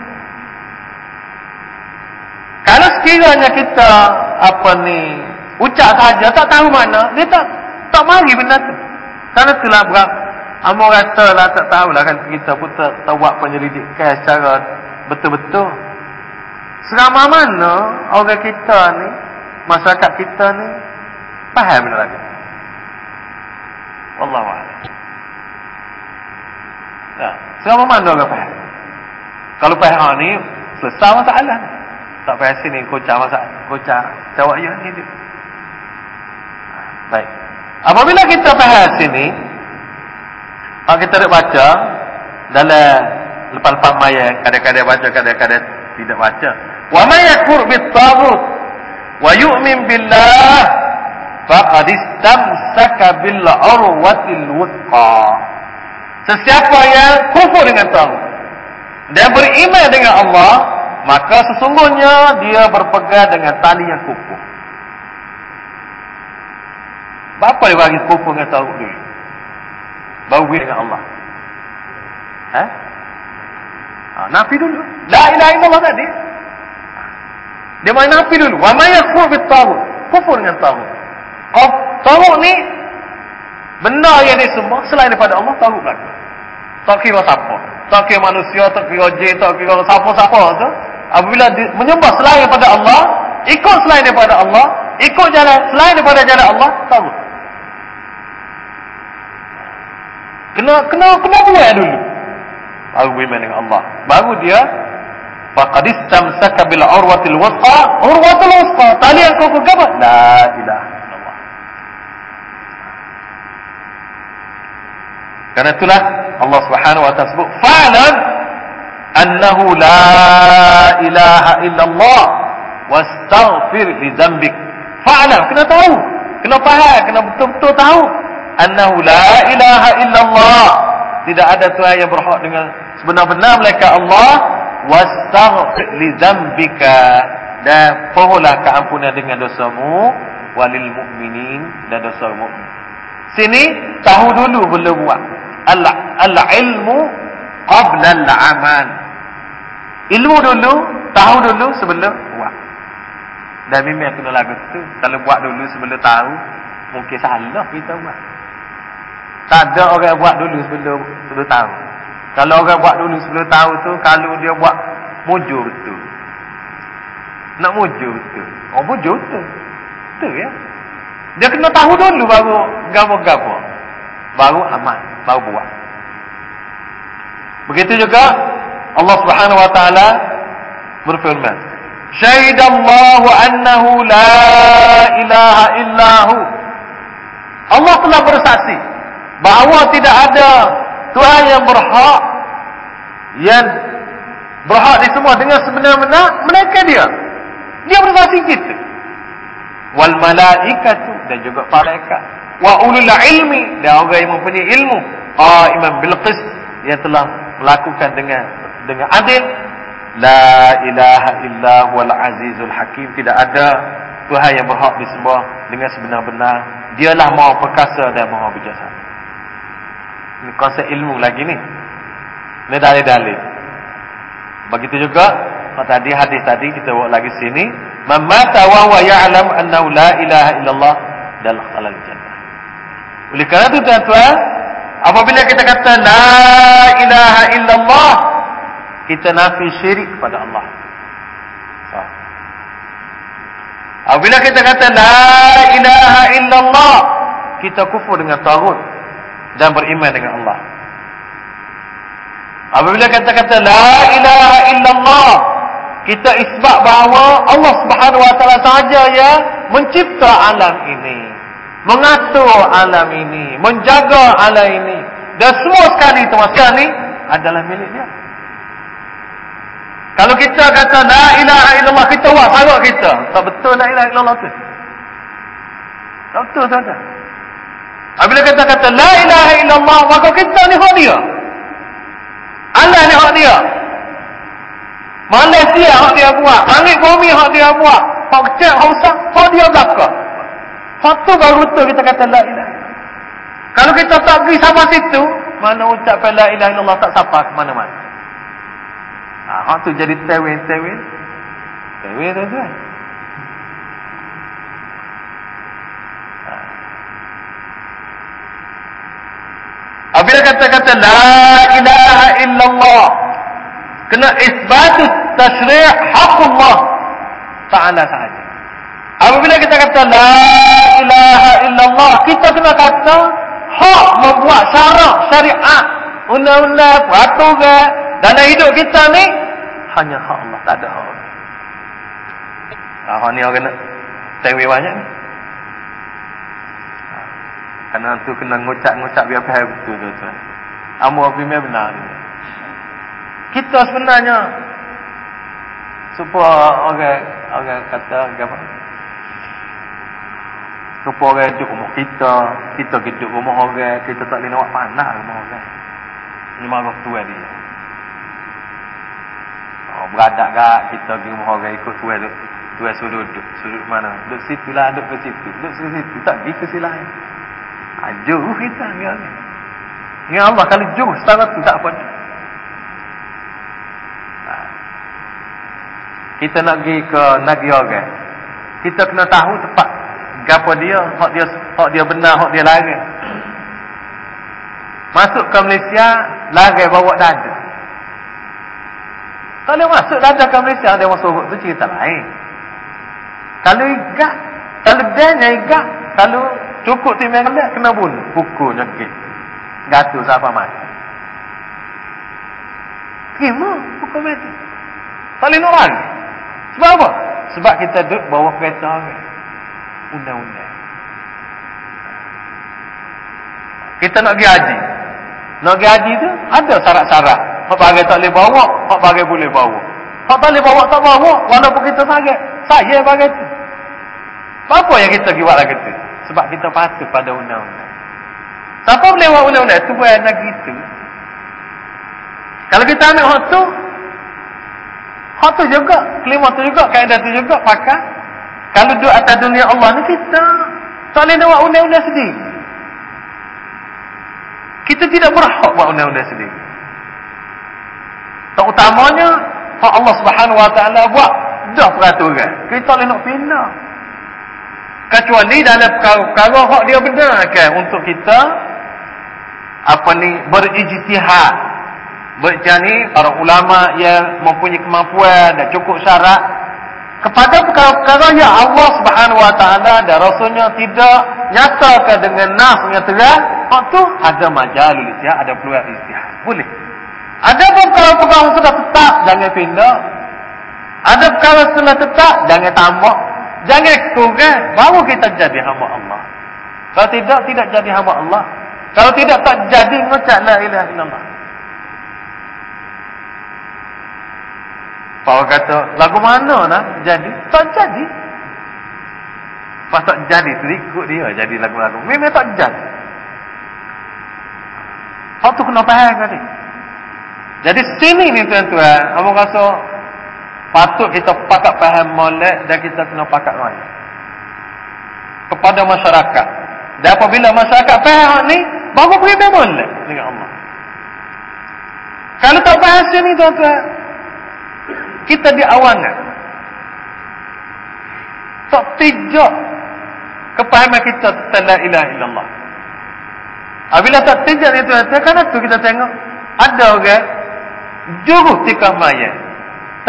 Kalau sekiranya kita apa ni ucap saja tak tahu mana, dia tak tak mari benda tu. Karena itulah berat. Amo kata lah tak tahulah kan kita pun tak, tak buat penyelidikan secara betul-betul. Selama mana orang kita ni, masyarakat kita ni, faham benda lagi? Wallahualam. Ya, selama mana orang faham? Kalau faham ni, selesai masalah ni. Tak faham sini, kocak masalah. Kocak, jawab ya ni. Baik. Apabila kita faham sini, kalau kita nak baca, dalam lepas-lepas maya, kadang-kadang baca, kadang-kadang tidak baca. Wa may yakfur bit taghut wa yu'min billah faqad istamsaka bil urwatil wuthqa. Sesiapa yang kufur dengan taghut dan beriman dengan Allah, maka sesungguhnya dia berpegang dengan tali yang kukuh. Bapa dia bagi kukuh dengan taghut dulu. Baru dengan Allah. Ha? Ha, nafi dulu. La ilaha illallah tadi. Dia main nafi dulu. Wa may yakfur bit taghut. Kufur dengan taghut. Oh, taghut ni benda yang ni semua selain daripada Allah taghut belaka. Tak kira siapa. Tak kira manusia, tak kira jin, tak kira siapa-siapa tu. Apabila menyembah selain daripada Allah, ikut selain daripada Allah, ikut jalan selain daripada jalan Allah, taghut. Kena kena kena buat dulu. Baru beriman dengan Allah. Baru dia faqad istamsaka bil urwatil wuthqa. Urwatul wuthqa. Tali yang kau pegang la ilaha illallah. Karena itulah Allah Subhanahu wa taala sebut fa'lam annahu la ilaha illallah wastaghfir li dhanbik. Fa'lam. Kena tahu. Kena faham. Kena betul-betul tahu annahu la ilaha illallah tidak ada Tuhan yang berhak dengan sebenar-benar mereka Allah wastaghfir li dzambika dan pohonlah keampunan dengan dosamu walil mu'minin dan dosa mukmin. Sini tahu dulu belum buat. Al al ilmu qabla al amal. Ilmu dulu, tahu dulu sebelum buat. Dan memang kena lagu tu. Kalau buat dulu sebelum tahu, mungkin salah kita buat. Tak ada orang buat dulu sebelum sebelum tahu. Kalau orang buat dulu sebelum tahu tu, kalau dia buat mujur tu. Nak mujur tu. Oh mujur tu. Tu ya. Dia kena tahu dulu baru gapo-gapo. Baru amal, baru buat. Begitu juga Allah Subhanahu wa taala berfirman, "Syahidallahu annahu la ilaha illahu." Allah telah bersaksi bahawa tidak ada Tuhan yang berhak yang berhak di semua dengan sebenar-benar mereka dia. Dia bersaksi kita. Wal malaikatu dan juga malaikat. Wa ulul ilmi dan orang yang mempunyai ilmu. Qaiman bil qist yang telah melakukan dengan dengan adil. La ilaha illa huwal azizul hakim. Tidak ada Tuhan yang berhak disembah dengan sebenar-benar. Dialah Maha Perkasa dan Maha Bijaksana. Ini konsep ilmu lagi ni. Ini dalil-dalil. Begitu juga tadi hadis tadi kita bawa lagi sini, man mata wa huwa ya'lam annahu la ilaha illallah dakhala al-jannah. Oleh kerana itu tuan-tuan, apabila kita kata la ilaha illallah, kita nafi syirik kepada Allah. Apabila kita kata la ilaha illallah, kita kufur dengan tagut dan beriman dengan Allah. Apabila kata-kata la ilaha illallah, kita isbat bahawa Allah Subhanahu wa taala sahaja yang mencipta alam ini, mengatur alam ini, menjaga alam ini dan semua sekali termasuk ini adalah milik dia. Kalau kita kata la ilaha illallah kita buat kita. Tak betul la ilaha illallah tu. Tak betul tuan-tuan. Apabila kita kata la ilaha illallah maka kita ni hak dia. Allah ni hak dia. Malaysia hak dia buat. Langit bumi hak dia buat. Hak kecil, hak besar, hak dia belakang. Hak tu baru tu kita kata la ilaha Kalau kita tak pergi sama situ, mana ucapkan la ilaha illallah tak sapa ke mana-mana. Ha, hak tu jadi tewin-tewin. Tewin tuan-tuan. Kata-kata la ilaha illallah kena isbatu tashri' haqqullah ta'ala sahaja. Apabila kita kata la ilaha illallah kita kena kata hak membuat syarak syariat undang-undang peraturan dalam hidup kita ni hanya hak Allah tak ada hak hak ni orang nak tewi banyak ni. Kerana tu kena ngucap-ngucap biar faham betul tu tuan. Amu api benar. Kita sebenarnya supaya orang orang kata apa? Supaya orang duduk rumah kita, kita duduk rumah orang, kita tak boleh nak panah rumah orang. Ini marah tuan dia. Oh, beradak gak kita pergi rumah orang ikut tuan tu. Tuan suruh duduk, sudut mana? Duduk situ lah, duduk ke situ. Duduk ke situ, tak pergi ke lain. Ha, kita Allah. Dengan Allah kalau jauh setara tu tak apa. Ha. Kita nak pergi ke negeri orang. Kita kena tahu tepat gapo dia, hak dia hak dia benar, hak dia lari. Masuk ke Malaysia, lari bawa dada. Kalau masuk dada ke Malaysia, dia masuk tu cerita lain. Kalau igak, kalau dia igak, kalau Cukup timbang dia kena bunuh. Pukul nyakit. Gatuh siapa mati. Terima pukul mati. Boleh orang. Sebab apa? Sebab kita duduk bawah kereta orang. Undang-undang. Kita nak pergi haji. Nak pergi haji tu ada syarat-syarat. Hak bagai tak boleh bawa, hak bagai boleh bawa. Hak tak boleh bawa tak bawa walaupun kita sakit. Saya bagai tu. Apa yang kita pergi buat lagi tu? Sebab kita patuh pada undang-undang. Siapa boleh buat undang-undang? Itu buat anak kita. Kalau kita ambil hak tu, tu juga, kelima tu juga, kaedah tu juga pakai. Kalau duduk atas dunia Allah ni kita tak boleh buat undang-undang sendiri. Kita tidak berhak buat undang-undang sendiri. Tak utamanya hak Allah Subhanahu Wa Taala buat dah peraturan. Kita boleh nak pindah. Kecuali dalam perkara-perkara hak dia benarkan untuk kita apa ni berijtihad Berikutnya ni para ulama yang mempunyai kemampuan dan cukup syarat kepada perkara-perkara yang Allah Subhanahu Wa Taala dan Rasulnya tidak nyatakan dengan nas yang terang, waktu ada majalul istihad, ada peluang istihad. Boleh. Ada perkara-perkara sudah tetap, jangan pindah. Ada perkara sudah tetap, jangan tambah. Jangan kurang, baru kita jadi hamba Allah. Kalau tidak, tidak jadi hamba Allah. Kalau tidak, tak jadi mengucap la ilaha illallah. Pak kata, lagu mana nak jadi? Tak jadi. Pas tak jadi, tu ikut dia jadi lagu-lagu. Memang tak jadi. Hak tu kena faham ni? Jadi sini ni tuan-tuan, abang rasa patut kita pakat faham molek dan kita kena pakat raya. Kepada masyarakat. Dan apabila masyarakat faham ni, baru pergi molek dengan Allah. Kalau tak faham sini tuan-tuan, kita diawangan. Tak tijak kepahaman kita tentang la ilaha illallah. Apabila tak tijak itu, kerana tu kita tengok ada orang juru tikah maya.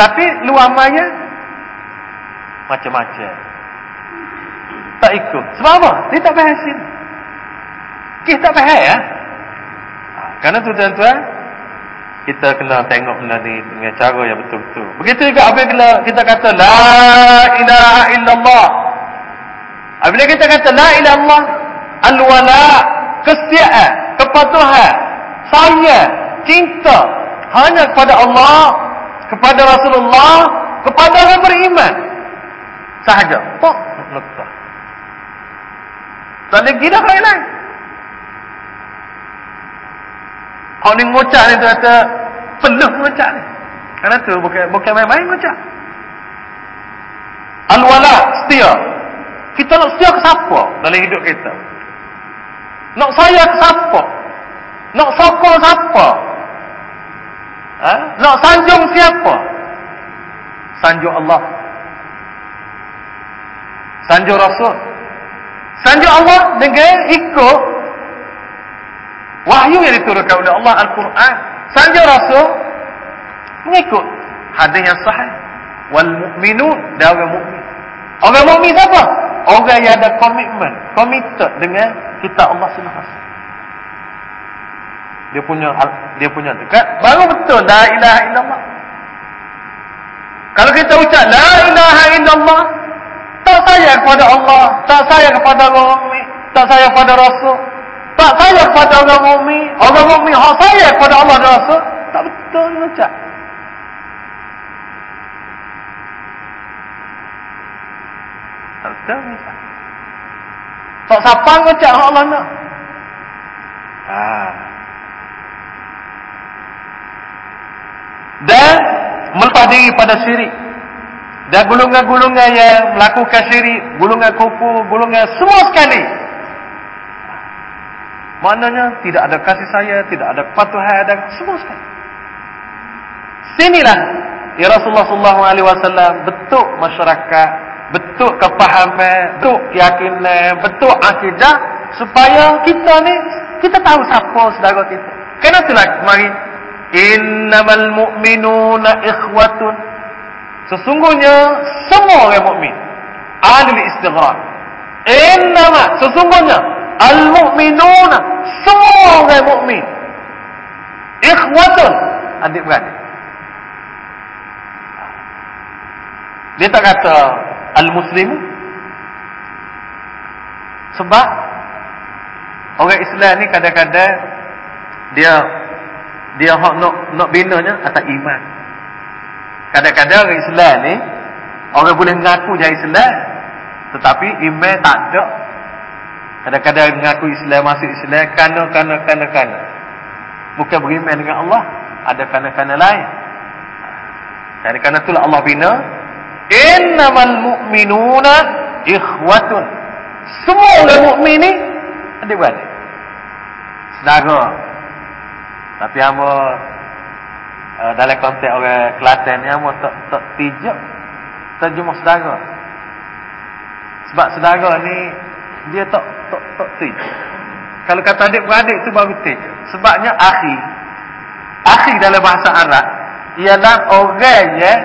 Tapi luar maya macam-macam. Tak ikut. Sebab apa? Dia tak sini. Kita tak faham ya. Kerana tu tuan-tuan, kita kena tengok benda ni dengan cara yang betul-betul. Begitu juga apabila kita kata la ilaha illallah. Apabila kita kata la ilaha illallah, al-wala, kesetiaan, kepatuhan, sayang, cinta hanya kepada Allah, kepada Rasulullah, kepada orang beriman. Sahaja. Tok, nukta. Tak ada gila lain. Kau ni ngocak ni tu kata penuh ngocak ni. Karena tu bukan bukan main-main ngocak. Al-wala setia. Kita nak setia ke siapa dalam hidup kita? Nak sayang ke siapa? Nak sokong siapa? Ha? Nak sanjung siapa? Sanjung Allah. Sanjung Rasul. Sanjung Allah dengan ikut Wahyu yang diturunkan oleh Allah Al-Quran. Saja Rasul mengikut hadis yang sahih. Wal mu'minun dan orang mu'min. Orang mu'min siapa? Orang yang ada komitmen, committed dengan kita Allah SWT. Dia punya dia punya dekat baru betul la ilaha illallah. Kalau kita ucap la ilaha illallah tak sayang kepada Allah, tak sayang kepada orang tak sayang kepada Rasul, tak sayang kepada orang mukmin, orang mukmin hak sayang kepada Allah dan Rasul, tak betul ni ucap. Tak betul ni ucap. Tak siapa ngucap hak Allah nak. Ha. Dan melepas diri pada syirik. Dan gulungan-gulungan yang melakukan syirik, gulungan kufur, gulungan semua sekali Maknanya tidak ada kasih sayang, tidak ada kepatuhan dan semua sekali. Sinilah ya Rasulullah wasallam betul masyarakat, betul kepahaman, betul keyakinan, betul akidah supaya kita ni kita tahu siapa saudara kita. Kenapa itulah mari innamal mu'minuna ikhwatun. Sesungguhnya semua orang mukmin ahli istighraq. Innama sesungguhnya Al-mu'minuna Semua orang mu'min Ikhwatun Adik-beradik Dia tak kata Al-muslim Sebab Orang Islam ni kadang-kadang Dia Dia nak nak, nak binanya atas iman Kadang-kadang orang Islam ni Orang boleh mengaku jadi Islam Tetapi iman tak ada Kadang-kadang mengaku Islam masuk Islam Kana, kana, kana, kana Bukan beriman dengan Allah Ada kana-kana lain Dan kerana itulah Allah bina innamal mu'minuna ikhwatun. Semua orang mukmin ni adik-beradik. Saudara. Tapi hamba uh, dalam konteks orang Kelantan ni hamba tak tak tijak terjemah saudara. Sebab saudara ni dia tak tak tak tijak. Kalau kata adik-beradik tu baru tijak. Sebabnya akhi. Akhi dalam bahasa Arab ialah orang yang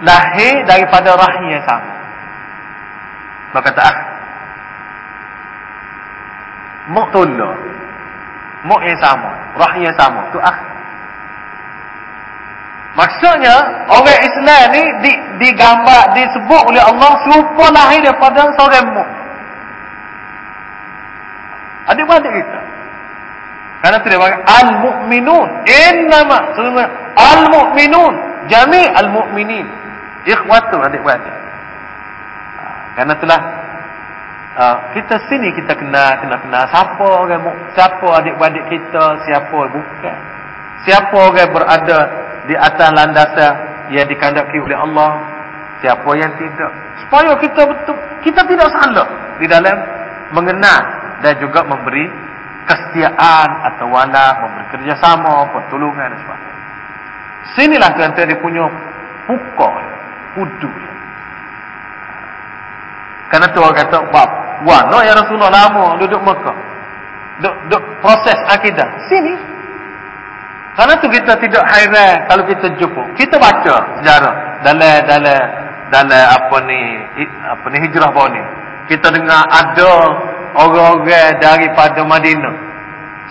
lahir daripada rahim yang sama. Berkata akhi. Mu'tullah. Mu' yang sama. Rahim yang sama. Itu akhi. Maksudnya orang Islam ni di, digambar disebut oleh Allah serupa lahir daripada seorang mu. Adik-adik kita. Karena tu dia panggil al-mu'minun. Innama al-mu'minun jami' al-mu'minin. Ikhwatu adik-adik. Ha, karena itulah uh, kita sini kita kena kena kenal siapa orang siapa adik-adik kita, siapa bukan. Siapa orang berada di atas landasan yang dikandaki oleh Allah siapa yang tidak. Supaya kita betul kita tidak salah di dalam mengenal dan juga memberi kesetiaan atau wala memberi kerjasama pertolongan dan sebagainya. Sinilah tuan-tuan dia punya pukul kudu kerana tu orang kata bab wah no ya Rasulullah lama duduk Mekah duduk, duduk proses akidah sini karena tu kita tidak hairan kalau kita jumpa. Kita baca sejarah dalam dalam dalam apa ni apa ni hijrah bawah ni. Kita dengar ada orang-orang daripada Madinah.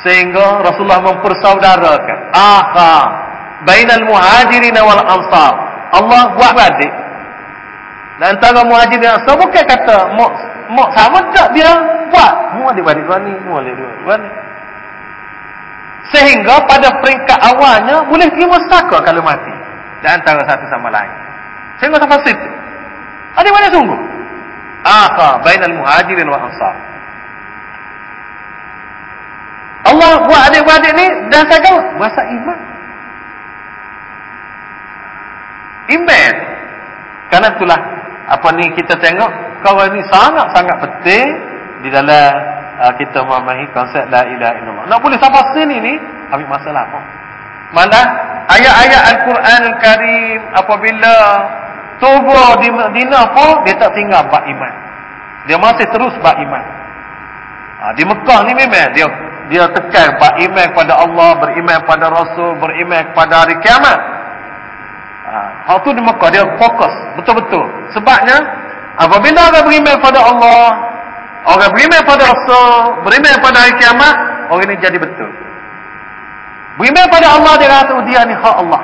Sehingga Rasulullah mempersaudarakan. Aha. Bainal muhajirin wal ansar. Allah buat badik. Dan antara muhajirin ansar bukan kata mak sama tak dia buat. Mu adik-adik ni, mu adik-adik ni. Sehingga pada peringkat awalnya boleh terima sedekah kalau mati. Di antara satu sama lain. Sehingga sampai situ. Ada mana sungguh? Aka bainal muhajirin wa ansar. Allah buat adik-adik ni dah tahu bahasa iman. Iman. Karena itulah apa ni kita tengok kawan ni sangat-sangat penting di dalam uh, kita memahami konsep la ilaha illallah. Nak boleh sampai sini ni ambil masa lama. Mana ayat-ayat Al-Quran Al-Karim apabila turun di Madinah pun dia tak tinggal bab iman. Dia masih terus bab iman. Ha, di Mekah ni memang dia dia tekan bab iman kepada Allah, beriman kepada Rasul, beriman kepada hari kiamat. Ha, tu di Mekah dia fokus betul-betul. Sebabnya apabila dia beriman kepada Allah, Orang beriman pada Rasul, beriman pada hari kiamat, orang ini jadi betul. Beriman pada Allah, dia rasa dia ni hak Allah.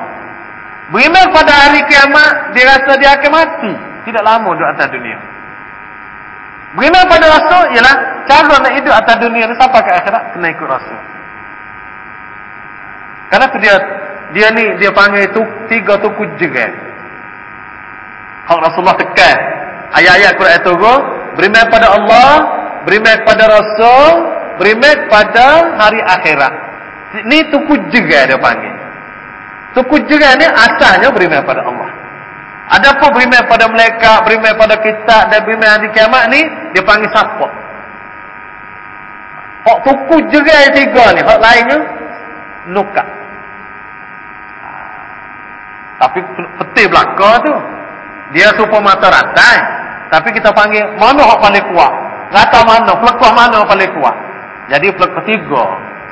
Beriman pada hari kiamat, dia rasa dia akan mati. Tidak lama duduk atas dunia. Beriman pada Rasul, ialah cara nak hidup atas dunia ni sampai ke akhirat, kena ikut Rasul. Karena tu dia, dia ni, dia panggil tu, tiga tuku jegan. Hak Rasulullah tekan. Ayat-ayat Quran itu, beriman pada Allah, beriman pada Rasul, beriman pada hari akhirat. Ini tuku juga dia panggil. Tuku juga ni asalnya beriman pada Allah. Ada apa beriman pada mereka, beriman pada kita dan beriman hari kiamat ni, dia panggil siapa? Hak tuku yang tiga ni, hak lainnya, nukat. Tapi peti belakang tu, dia super mata rantai. Tapi kita panggil mana hak paling kuat? Rata mana? Pelekoh mana paling kuat? Jadi pelekoh tiga.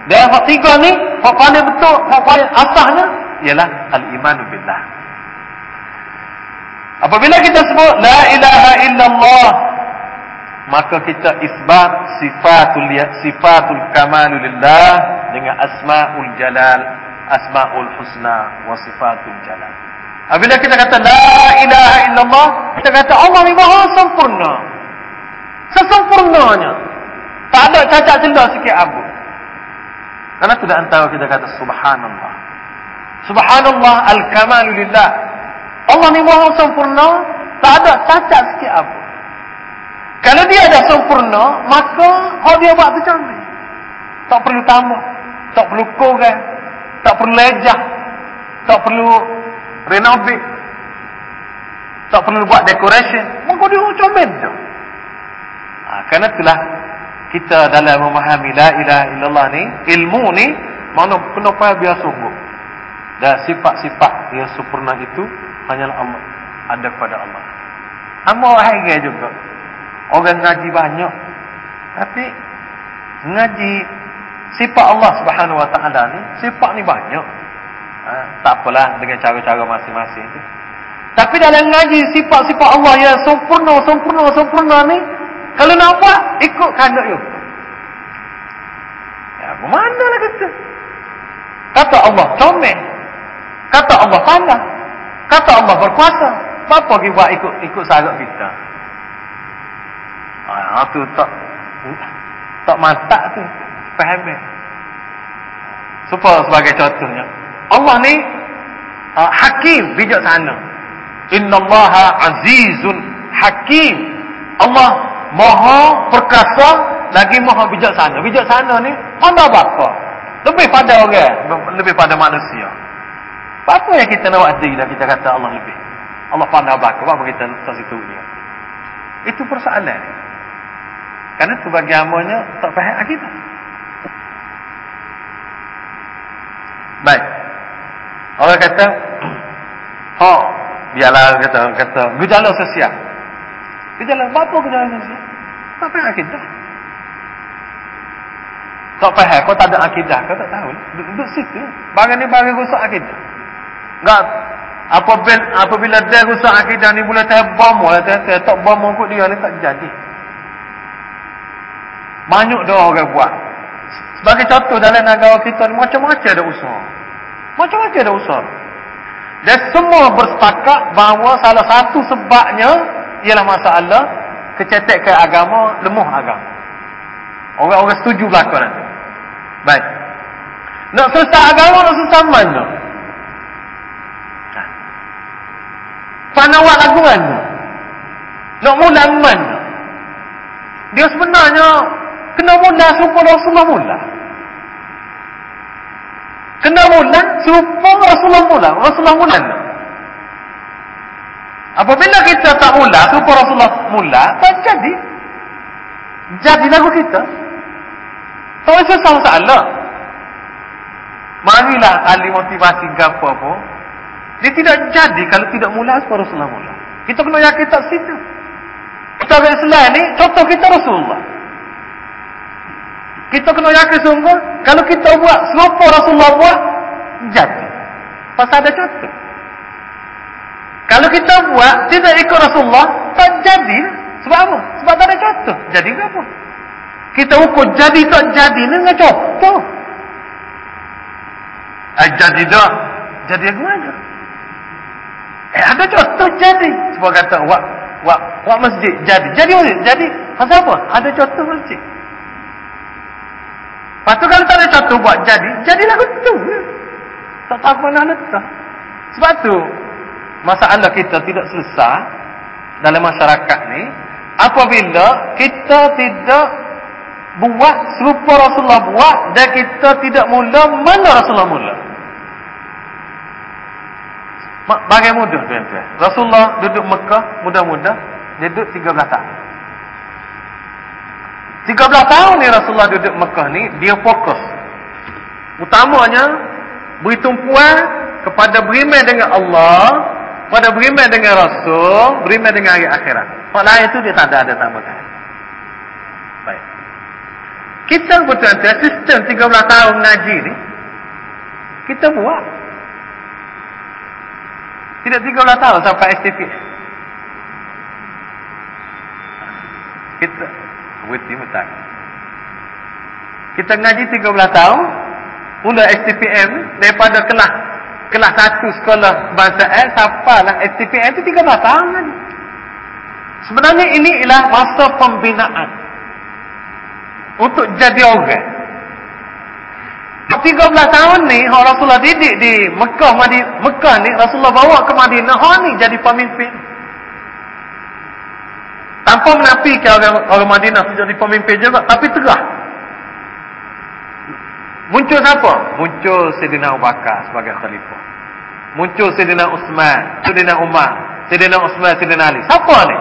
Dan hak tiga ni, hak paling betul, hak paling asahnya, ialah al-imanu billah. Apabila kita sebut, La ilaha illallah, maka kita isbat sifatul sifatul kamalulillah dengan asma'ul jalal, asma'ul husna, wa sifatul jalal. Apabila kita kata la ilaha illallah, kita kata Allah ni maha sempurna. Sesempurnanya. Tak ada cacat celah sikit apa. Karena tidak antara kita kata subhanallah. Subhanallah al-kamalulillah. Allah ni maha sempurna, tak ada cacat sikit apa. Kalau dia ada sempurna, maka hak dia buat tu cantik. Tak perlu tambah, tak perlu kurang, tak perlu lejah, tak perlu renovate Tak perlu buat decoration. Maka dia comel je. Ha, kerana itulah kita dalam memahami la ilaha illallah ni, ilmu ni, mana kena payah biar sungguh. Dan sifat-sifat yang sempurna itu, hanyalah Allah. Ada pada Allah. Amal harga juga. Orang ngaji banyak. Tapi, ngaji sifat Allah subhanahu wa ta'ala ni, sifat ni banyak. Ha, tak apalah dengan cara-cara masing-masing. Tapi dalam ngaji sifat-sifat Allah yang sempurna, sempurna, sempurna ni, kalau nak buat, ikut kandak you. Ya, mana lah kata? Kata Allah comel. Kata Allah pandang. Kata Allah berkuasa. Apa pergi buat ikut ikut syarat kita? Ah, tu tak tak mantap tu. Faham tak? Supaya sebagai contohnya. Allah ni uh, hakim bijaksana. Inna Allah azizun hakim. Allah maha perkasa lagi maha bijaksana. Bijaksana ni mana apa? Lebih pada orang, lebih pada manusia. Apa yang kita nak adil dan kita kata Allah lebih? Allah pandai apa? Apa kita tak situ ni? Itu persoalan. Karena tu bagi amanya tak faham akidah. Baik. Orang kata, oh, biarlah kata, kata, gejala sosial. Gejala, apa gejala sosial? Tak faham akidah. Tak faham, kau tak ada akidah, kau tak tahu. Duduk situ. Barang ni barang rusak akidah. Enggak, apabila, apabila dia rusak akidah ni, boleh tak bom, boleh tak, tak bom kot dia ni, tak jadi. Banyak dah orang buat. Sebagai contoh dalam negara kita ni, macam-macam ada usaha. Macam-macam ada usaha. Dan semua bersepakat bahawa salah satu sebabnya ialah masalah kecetekan agama, lemah agama. Orang-orang setuju belakang nanti. Baik. Nak selesai agama, nak selesai mana? Panawat lagu mana? Nak mula mana? Dia sebenarnya kena mula supaya Rasulullah mula. Kena mula supaya Rasulullah mula. Rasulullah mula. Apabila kita tak mula supaya Rasulullah mula, tak jadi. Jadi lagu kita. Tak ada salah salah. Marilah ahli motivasi ke apa-apa. Dia tidak jadi kalau tidak mula supaya Rasulullah mula. Kita kena yakin tak situ. Kita orang Islam ni, contoh kita Rasulullah. Kita kena yakin sungguh, kalau kita buat serupa Rasulullah buat, jadi. Pasal ada contoh. Kalau kita buat, tidak ikut Rasulullah, tak jadi. Sebab apa? Sebab tak ada contoh. Jadi apa? Kita ukur jadi tak jadi ni dengan contoh. Eh, jadi tak? Jadi aku mana? Eh, ada contoh jadi. Sebab kata, wak, wak, wak masjid, jadi. Jadi masjid, jadi. Pasal apa? Ada contoh masjid. Lepas tu kalau tak ada contoh buat jadi, jadilah betul. Tak tahu mana letak. Sebab tu, masalah kita tidak selesai dalam masyarakat ni, apabila kita tidak buat serupa Rasulullah buat dan kita tidak mula mana Rasulullah mula. Bagai mudah tuan-tuan. Rasulullah duduk Mekah mudah-mudah dia duduk 13 tahun. 13 tahun ni Rasulullah duduk Mekah ni dia fokus. Utamanya beri tumpuan kepada beriman dengan Allah, pada beriman dengan Rasul, beriman dengan hari akhirat. Hal lain itu dia tak ada ada tambahkan. Baik. Kita betul sistem 13 tahun ngaji ni kita buat. Tidak 13 tahun sampai STP. Kita Witi Mutak. Kita ngaji 13 tahun mula STPM daripada kelas kelas 1 sekolah bahasa L sampailah STPM itu 13 tahun lagi. Sebenarnya ini ialah masa pembinaan untuk jadi orang. 13 tahun ni Rasulullah didik di Mekah Mekah ni Rasulullah bawa ke Madinah ni jadi pemimpin. Tanpa menafikan orang, orang Madinah jadi pemimpin juga. Tapi terah. Muncul siapa? Muncul Sayyidina Abu Bakar sebagai khalifah. Muncul Sayyidina Uthman, Sayyidina Umar, Sayyidina Utsman, Sayyidina Ali. Siapa ni?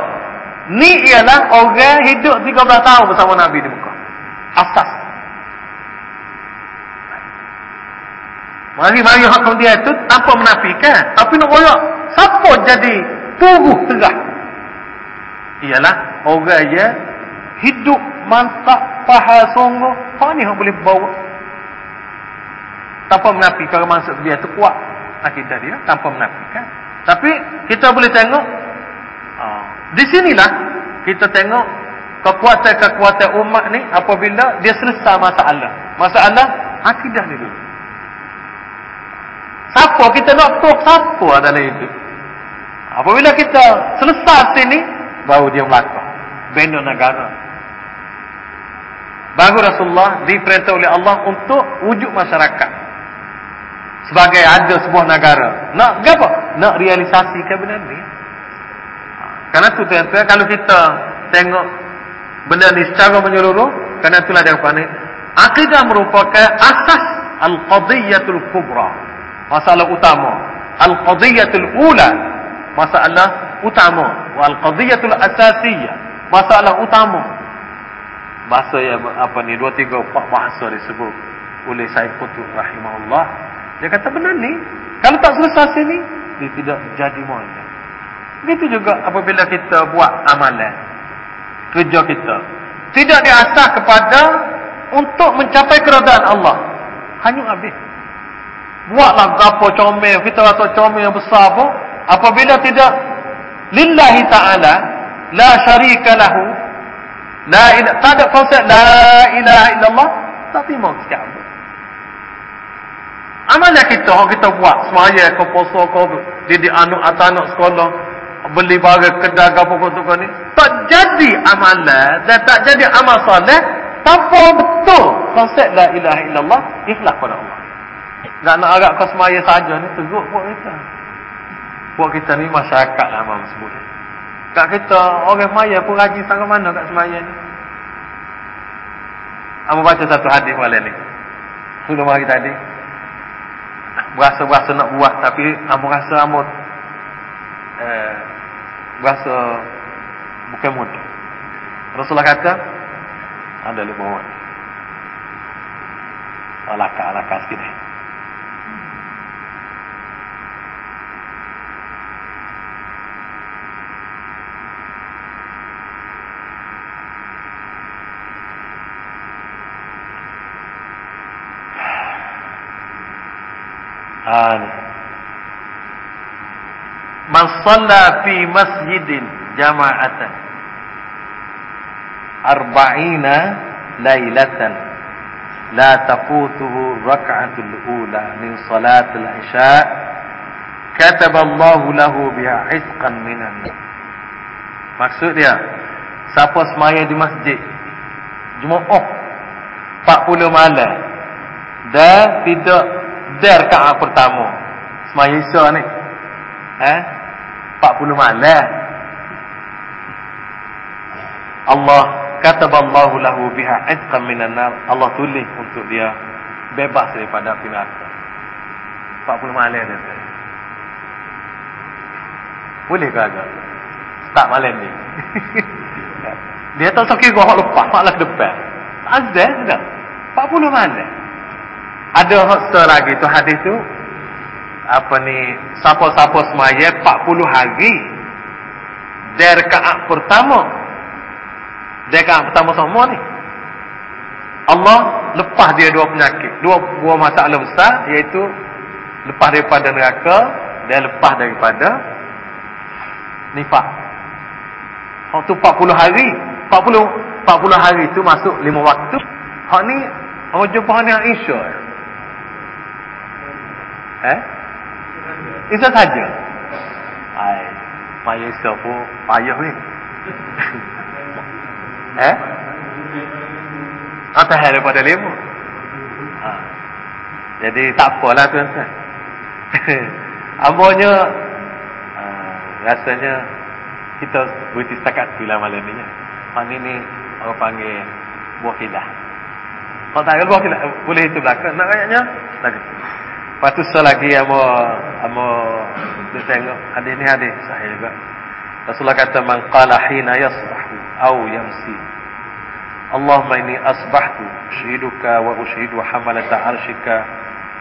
Ni ialah orang hidup 13 tahun bersama Nabi di Mekah. Asas. Mari-mari hak dia itu tanpa menafikan. Tapi nak royak. Siapa jadi tubuh tegak? Ialah orang yang hidup mantap, faham sungguh. Hak ni yang boleh bawa. Tanpa menafikan maksud dia itu kuat. Akidah dia tanpa menafikan. Tapi kita boleh tengok. Uh, di sinilah kita tengok kekuatan-kekuatan umat ni apabila dia selesai masalah. Masalah akidah ni dulu. Siapa kita nak tok siapa dalam itu? Apabila kita selesai sini, baru dia melakon. Benda negara. Baru Rasulullah diperintah oleh Allah untuk wujud masyarakat. Sebagai ada sebuah negara. Nak apa? Nak realisasikan benda ni. Karena tu tuan-tuan, kalau kita tengok benda ni secara menyeluruh, kerana itulah dia apa ni. Akidah merupakan asas al-qadiyatul kubra masalah utama al-qadiyatul ula masalah utama wal qadiyatul asasiyah masalah utama. Bahasa yang apa ni dua tiga empat bahasa disebut oleh Said Qutb rahimahullah. Dia kata benar ni kalau tak selesai sini dia tidak jadi mulia begitu juga apabila kita buat amalan kerja kita. Tidak diasah kepada untuk mencapai keredaan Allah. Hanya habis. Buatlah gapo comel kita rasa comel yang besar pun apabila tidak lillahi taala la syarika lahu la ila tak ada konsep la ilaha illallah tak terima sikit amalan kita yang kita buat semaya ke puasa ke didik anak atau anak sekolah beli barang kedai apa kau ni tak jadi amalan dan tak jadi amal soleh tanpa betul konsep la ilaha illallah ikhlas pada Allah nak nak agak kau semaya saja ni teruk buat kita. Buat kita ni masyarakat lah abang sebut. Kat kita orang maya pun rajin sangat mana kat semaya ni. Amba baca satu hadis malam ni. Sudah mari tadi. Berasa-berasa nak buat tapi amba rasa amba eh berasa bukan mudah. Rasulullah kata ada lima orang. Alakak, alakak sikit eh. Ni. Man shalla fi masjidin jama'atan. Arba'ina lailatan. La tafutuhu rak'atul ula min salatil isya kataba Allah lahu biha isqan minan maksud dia siapa semaya di masjid Jumaat 40 malam dan tidak dar rakaat pertama semaya isya ni. Eh? 40 malam Allah kataballahu lahu biha itqan minan nar. Allah tulis untuk dia bebas daripada api neraka 40 malam dia boleh ke agak? Tak malam ni. <laughs> Dia tak sakit gua lepas malah ke depan. Azan dah 40 malam ada hosta lagi tu hadis tu. Apa ni siapa-siapa semaya 40 hari dari rakaat pertama. Dari rakaat pertama semua ni. Allah lepas dia dua penyakit. Dua buah masalah besar iaitu lepas daripada neraka dan lepas daripada nifak. Waktu 40 hari 40 40 hari tu masuk 5 waktu. Hak ni orang jumpa ni Aisyah Eh? Itu saja. Ai, payah siapa? Payah ni. <laughs> eh? Atau hal daripada lima. Ha. Jadi tak apalah tuan-tuan. <laughs> Ambonya uh, rasanya kita berhenti setakat tu lah malam ni. Malam ni orang panggil buah kidah. Kalau tak ada buah kidah, boleh itu belakang. Nak kayaknya? Lagi. Lepas tu selagi amo amo dia tengok hadis ni hadis sahih juga. Rasulullah kata man qala hina yasbahu aw yamsi. Allahumma inni asbahtu ushiduka wa ushidu hamalata arshika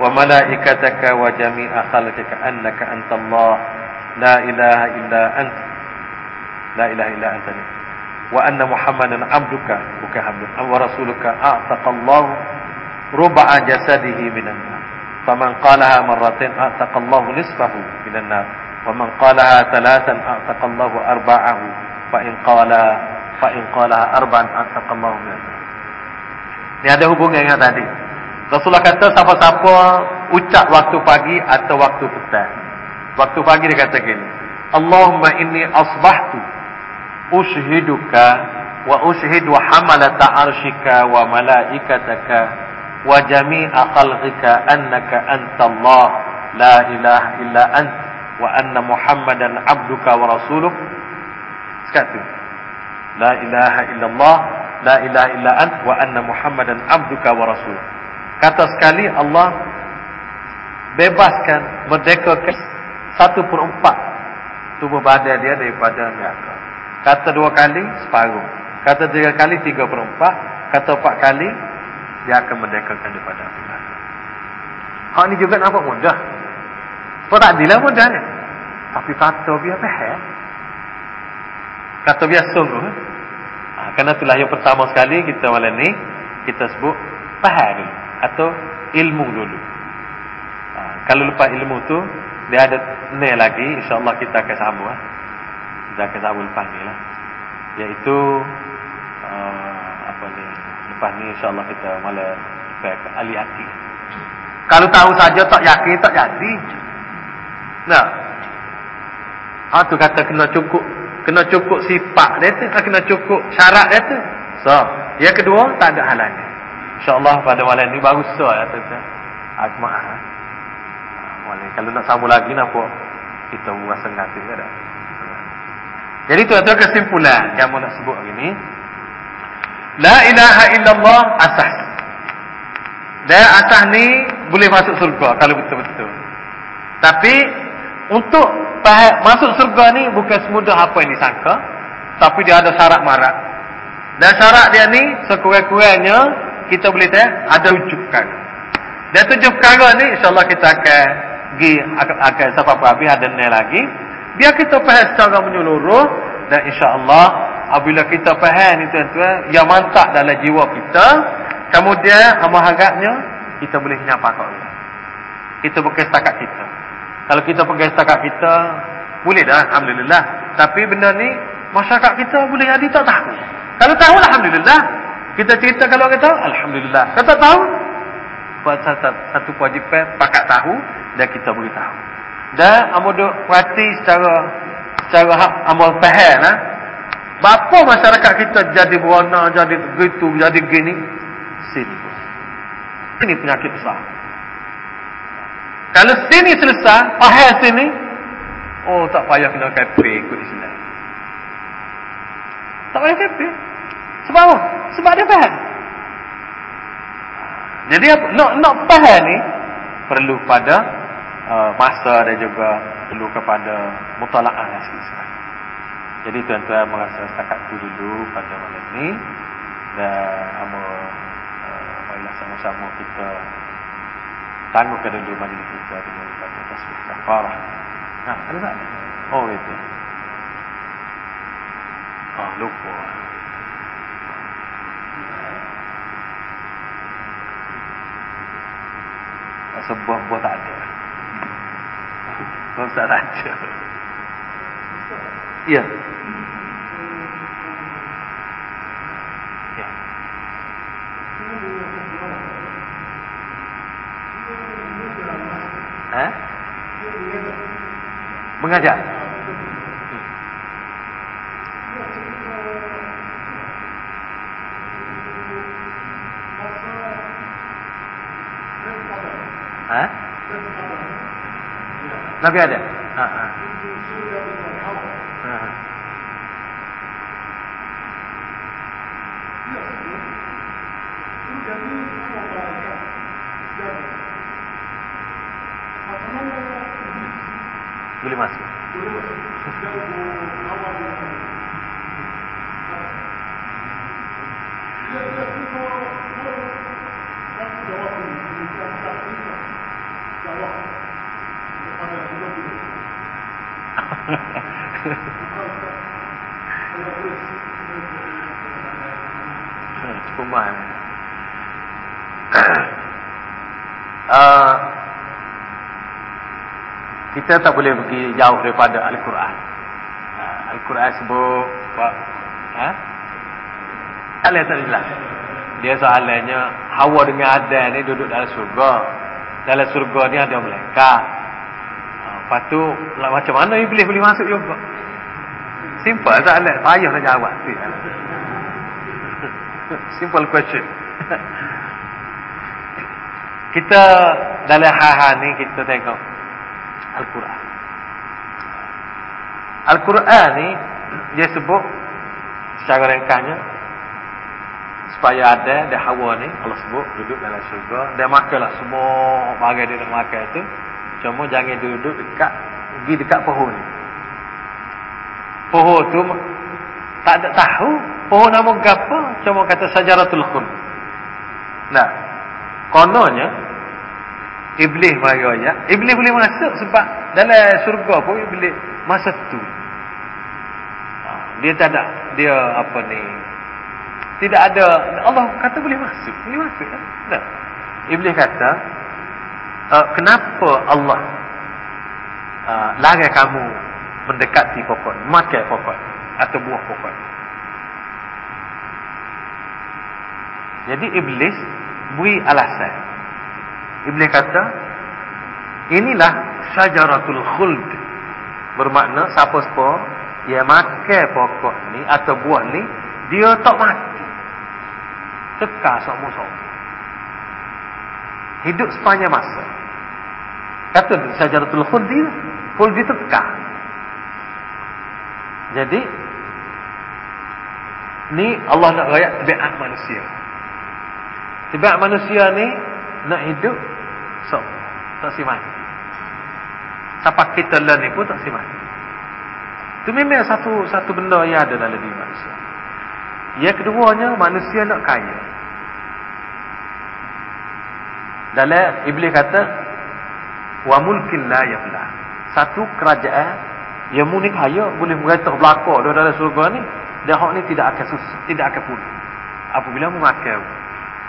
wa malaikataka wa jami'a khalqika annaka antallah la ilaha illa anta la ilaha illa anta wa anna muhammadan abduka bukan abduka wa rasuluka a'taqallahu ruba'a jasadihi minan nar faman qalaha marratain a'taqallahu nisfahu minan nar. Wa man qalaha thalathan a'taqallahu arba'ahu. Fa in qala fa in qalaha arba'an a'taqallahu minan nar. Ini ada hubungan dengan tadi. Rasulullah kata siapa-siapa ucap waktu pagi atau waktu petang. Waktu pagi dia kata gini Allahumma inni asbahtu ushiduka wa ushidu hamalata arshika wa malaikataka wa jami'a khalqika annaka antallah. La ilaha illa ant. Wa anna muhammadan abduka wa rasuluk. Sekatu la ilaha illallah la ilaha illa ant wa anna muhammadan abduka wa rasuluk. Kata sekali Allah bebaskan merdekakan satu per empat tubuh badan dia daripada neraka. Kata dua kali, separuh. Kata tiga kali, tiga per empat. Kata empat kali, dia akan merdekakan daripada neraka. Hak ni juga nampak mudah. Sebab tak adilah mudahnya. Tapi kata biar faham. Kata biar sungguh. Ha, kerana itulah yang pertama sekali kita malam ni, kita sebut faham dulu. Atau ilmu dulu. Ha, kalau lepas ilmu tu, dia ada ni lagi, insyaAllah kita akan sambung. Ha zakat awal lepas ni lah iaitu uh, apa ni lepas ni insyaAllah kita malah ahli hati kalau tahu saja tak yakin tak jadi. Nah. Ha, tu kata kena cukup kena cukup sifat dia tu kena cukup syarat dia tu. So yang kedua tak ada halangan. insyaAllah pada malam ni so ya tu Akma'ah ha, kalau nak sambung lagi nampak kita buat sengat ke dah jadi tuan-tuan kesimpulan yang mau nak sebut hari ini. La ilaha illallah asas. Dan asas ni boleh masuk surga kalau betul-betul. Tapi untuk masuk surga ni bukan semudah apa yang disangka. Tapi dia ada syarat marat. Dan syarat dia ni sekurang-kurangnya kita boleh tahu ada tujuh perkara. Dan tujuh perkara ni insyaAllah kita akan pergi akan sampai habis ada ni lagi. Biar kita faham secara menyeluruh dan insya-Allah apabila kita faham ni tuan-tuan yang mantap dalam jiwa kita, kemudian amal harapnya kita boleh nyapa kat orang. Kita bukan setakat kita. Kalau kita pergi setakat kita, boleh dah alhamdulillah. Tapi benda ni masyarakat kita boleh jadi tak tahu. Kalau tahu alhamdulillah. Kita cerita kalau orang tahu alhamdulillah. Kalau tak tahu satu, kewajipan pakat tahu dan kita boleh tahu. Dan amu duk perhati secara secara amal faham ha? Bapa masyarakat kita jadi berwarna, jadi begitu, jadi gini sini. Ini penyakit besar. Kalau sini selesai, faham sini, oh tak payah kena kafe ikut Islam. Tak payah kafe. Sebab apa? Sebab dia faham. Jadi apa? Nak nak faham ni perlu pada uh, masa dan juga perlu kepada mutalaah yang sikit Jadi tuan-tuan merasa setakat itu dulu pada malam ini dan uh, marilah sama-sama kita tangguhkan dulu majlis kita dengan baca tasbih kafarah. Ha, ada tak? Oh itu. Oh lupa. Sebuah buah tak ada. Ustaz Raja. Ya. Ya. Mengajar. Hah? Nabi ada? Ha, ha. Ha. Boleh masuk. Cukup mahal. uh, kita tak boleh pergi jauh daripada Al-Quran. Uh, Al-Quran sebut? Ha? Tak jelas. Dia soalannya Hawa dengan Adam ni duduk dalam surga. Dalam surga ni ada malaikat. Uh, lepas tu macam mana iblis boleh masuk juga? Simple soalan. Payah nak jawab. <laughs> Simple question. <laughs> kita dalam hal-hal ni kita tengok Al-Quran. Al-Quran ni dia sebut secara ringkasnya supaya ada dia hawa ni Allah sebut duduk dalam syurga. Dia makanlah semua bagai dia nak makan tu. Cuma jangan duduk dekat pergi dekat pohon ni. Pohon tu tak ada tahu pohon nama apa. Cuma kata sajaratul khul nah kononnya iblis mari ayat iblis boleh masuk sebab dalam syurga pun iblis masa tu ha, dia tak ada dia apa ni tidak ada Allah kata boleh masuk boleh masuk tak? tak. iblis kata uh, kenapa Allah uh, larang kamu mendekati pokok makan pokok atau buah pokok jadi iblis beri alasan iblis kata inilah syajaratul khuld. Bermakna siapa-siapa yang makan pokok ni atau buah ni dia tak mati. Kekal sama-sama hidup sepanjang masa. Kata syajaratul khuld khuld dia kekal. Jadi ni Allah nak rakyat tabiat manusia. Tabiat manusia ni nak hidup so tak si mati Siapa kita learn ni pun tak si mati. Itu memang satu satu benda yang ada dalam diri manusia. Yang keduanya, manusia nak kaya. Dalam Iblis kata, Wa mulkin la yabla. Satu kerajaan, yang mu ni kaya, boleh merintah belakang dalam surga ni, dan hak ni tidak akan susah, tidak akan pulih. Apabila mu makan.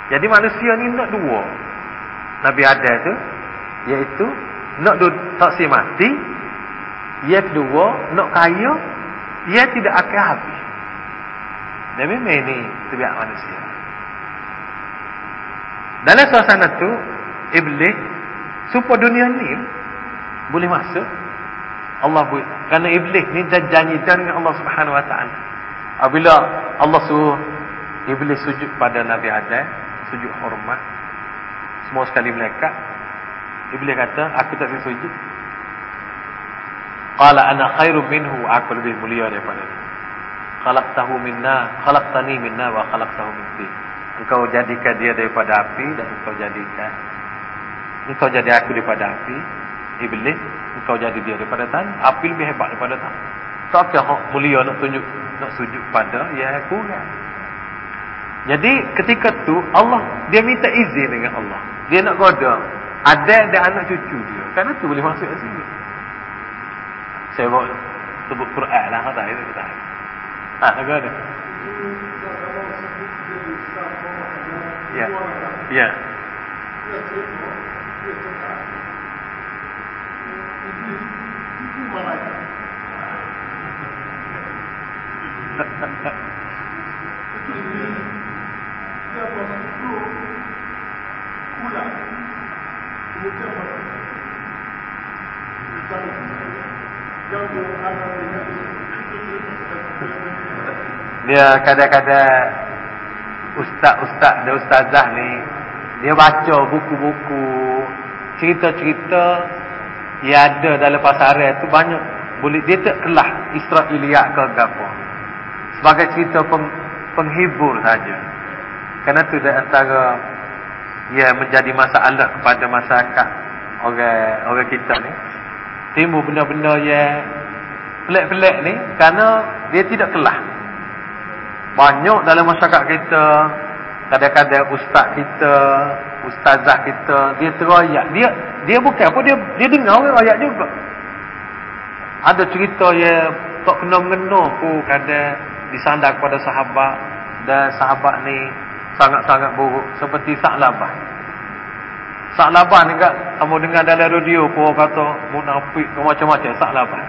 Jadi manusia ni nak dua. Nabi Adam tu, iaitu nak tak si mati yang kedua nak kaya ia tidak akan habis. Dan memang ini tabiat manusia. Dalam suasana tu iblis supaya dunia ni boleh masuk. Allah boleh kerana iblis ni dah janji dengan Allah subhanahu wa ta'ala. Apabila Allah suruh iblis sujud pada Nabi Adam sujud hormat semua sekali malaikat Iblis kata, aku tak boleh sujud. Qala ana khairum minhu, aku lebih mulia daripada dia. Khalaqtahu minna, khalaqtani minna wa khalaqtahu min tin. Engkau jadikan dia daripada api dan engkau jadikan engkau jadi aku daripada api. Iblis, engkau jadi dia daripada tanah. Api lebih hebat daripada tanah. Tak kira mulia nak tunjuk nak sujud pada ya kurang. Jadi ketika tu Allah dia minta izin dengan Allah. Dia nak goda ada dan anak cucu dia. Kan tu boleh masuk ke sini. Saya bawa sebut Quran lah. Tak ada. Tak ada. Ha, agak ada. Ya. Ya. Dia <laughs> dia kadang-kadang ustaz-ustaz dan ustazah ni dia baca buku-buku cerita-cerita yang ada dalam pasaran tu banyak boleh dia tak kelah Israeliat ke apa. Sebagai cerita peng, penghibur saja. Kerana tu dia antara ia menjadi masalah kepada masyarakat orang orang kita ni. Timbul benda-benda yang pelik-pelik ni kerana dia tidak kelah. Banyak dalam masyarakat kita kadang-kadang ustaz kita, ustazah kita, dia teroyak. Dia dia bukan apa dia dia dengar orang royak juga. Ada cerita yang tak kena mengena ku kadang disandar kepada sahabat dan sahabat ni sangat-sangat buruk seperti Sa'labah. Sa'labah ni kat kamu dengar dalam radio pun kata munafik macam-macam Sa'labah.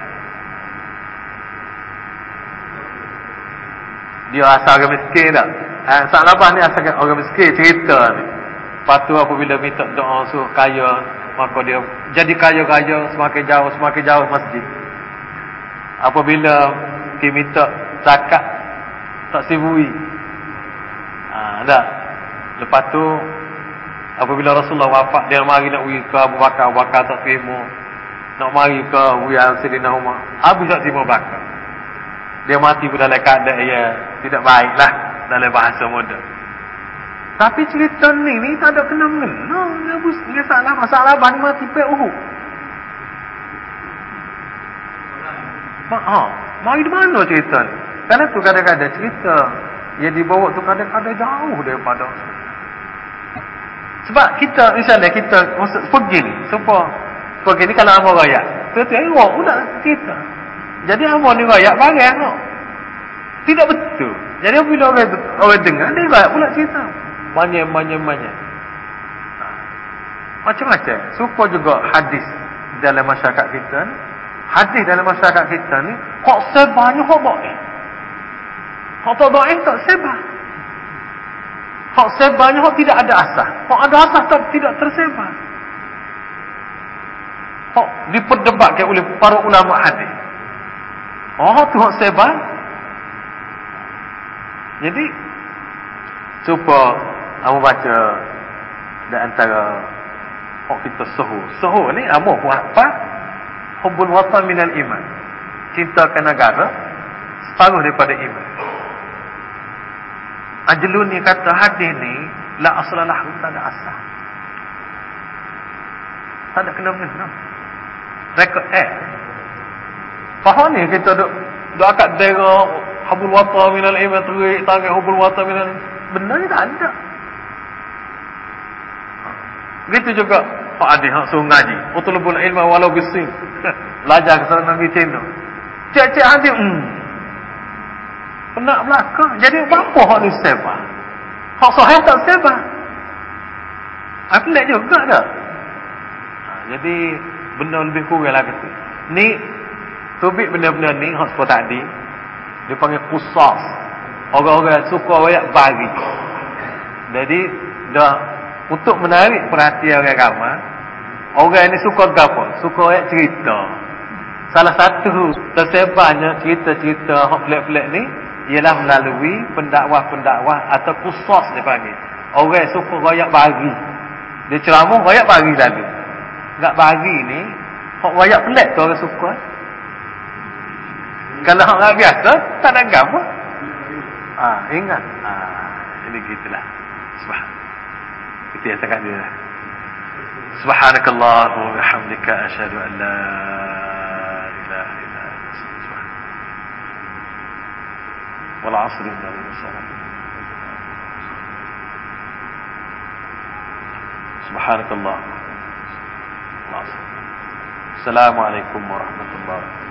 Dia asal orang miskin tak? Eh, Sa'labah ni asal orang miskin cerita ni. Lepas tu apabila minta doa suruh kaya maka dia jadi kaya-kaya semakin jauh semakin jauh masjid. Apabila dia minta zakat tak sibui. Ha, tak. Lepas tu apabila Rasulullah wafat dia mari nak pergi ke Abu Bakar, Abu Bakar tak terima. Nak mari ke Uya Sayyidina Umar. Abu tak terima Bakar. Dia mati pada dalam keadaan ya tidak baiklah dalam bahasa muda. Tapi cerita ni ni tak ada kena mengena. Dia bus dia salah masalah ban mati pe uhud. Ha, mari di mana cerita ni? Karena tu kadang-kadang cerita yang dibawa tu kadang-kadang jauh daripada sebab kita misalnya kita pergi ni sebab pergi ni kalau amal raya tu tu ayah pun nak cerita jadi amal ni raya barang no. tidak betul jadi bila orang, orang dengar dia raya pula cerita banyak banyak banyak macam-macam suka juga hadis dalam masyarakat kita ni hadis dalam masyarakat kita ni kok sebanyak kok baik Hak tak daif tak sebar. Hak sebarnya hak tidak ada asas. Hak ada asas tak tidak tersebar. Hak diperdebatkan oleh para ulama hadis. Oh tu hak sebar. Jadi cuba kamu baca di antara hak kita suhu. Suhu ni apa buat apa? Hubbul watan minal iman. Cintakan negara separuh daripada iman. Ajlun ni kata hadis ni la aslalah tak ada asal. Tak ada kena mengena. Rekod eh. Faham ni kita duk duk akad dera habul wata minal iman terik tangan habul wata minal benda ni tak ada. Begitu juga Pak Adi hak suruh ngaji. Utulubul ilma walau bisin. <laughs> Belajar ke sana Nabi Cina. Cik-cik hadis, hmm, Penak belakang. Jadi apa hak ni sebab? Hak sahih tak sebab. Aku nak juga tak? Ha, jadi, benda lebih kurang lah kata. Ni, tubik benda-benda ni, hak tadi, dia panggil kusas. Orang-orang suka banyak bagi. Jadi, dah, untuk menarik perhatian orang ramai, orang ni suka apa? Suka banyak cerita. Salah satu tersebarnya cerita-cerita hak pelik-pelik ni, ialah melalui pendakwah-pendakwah atau kusos dia panggil. Orang suka royak bagi. Dia ceramah royak bagi lalu. Enggak bagi ni, hok royak pelik tu orang suka. Kalau orang biasa, tak ada gam pun. Ha, ah, ingat. Ah, ha, ini gitulah. Subhan. Itu yang cakap dia. Subhanakallah wa bihamdika asyhadu an la ilaha illa anta. Wal 'asr inna lillahi Subhanakallah. Assalamualaikum warahmatullahi wabarakatuh.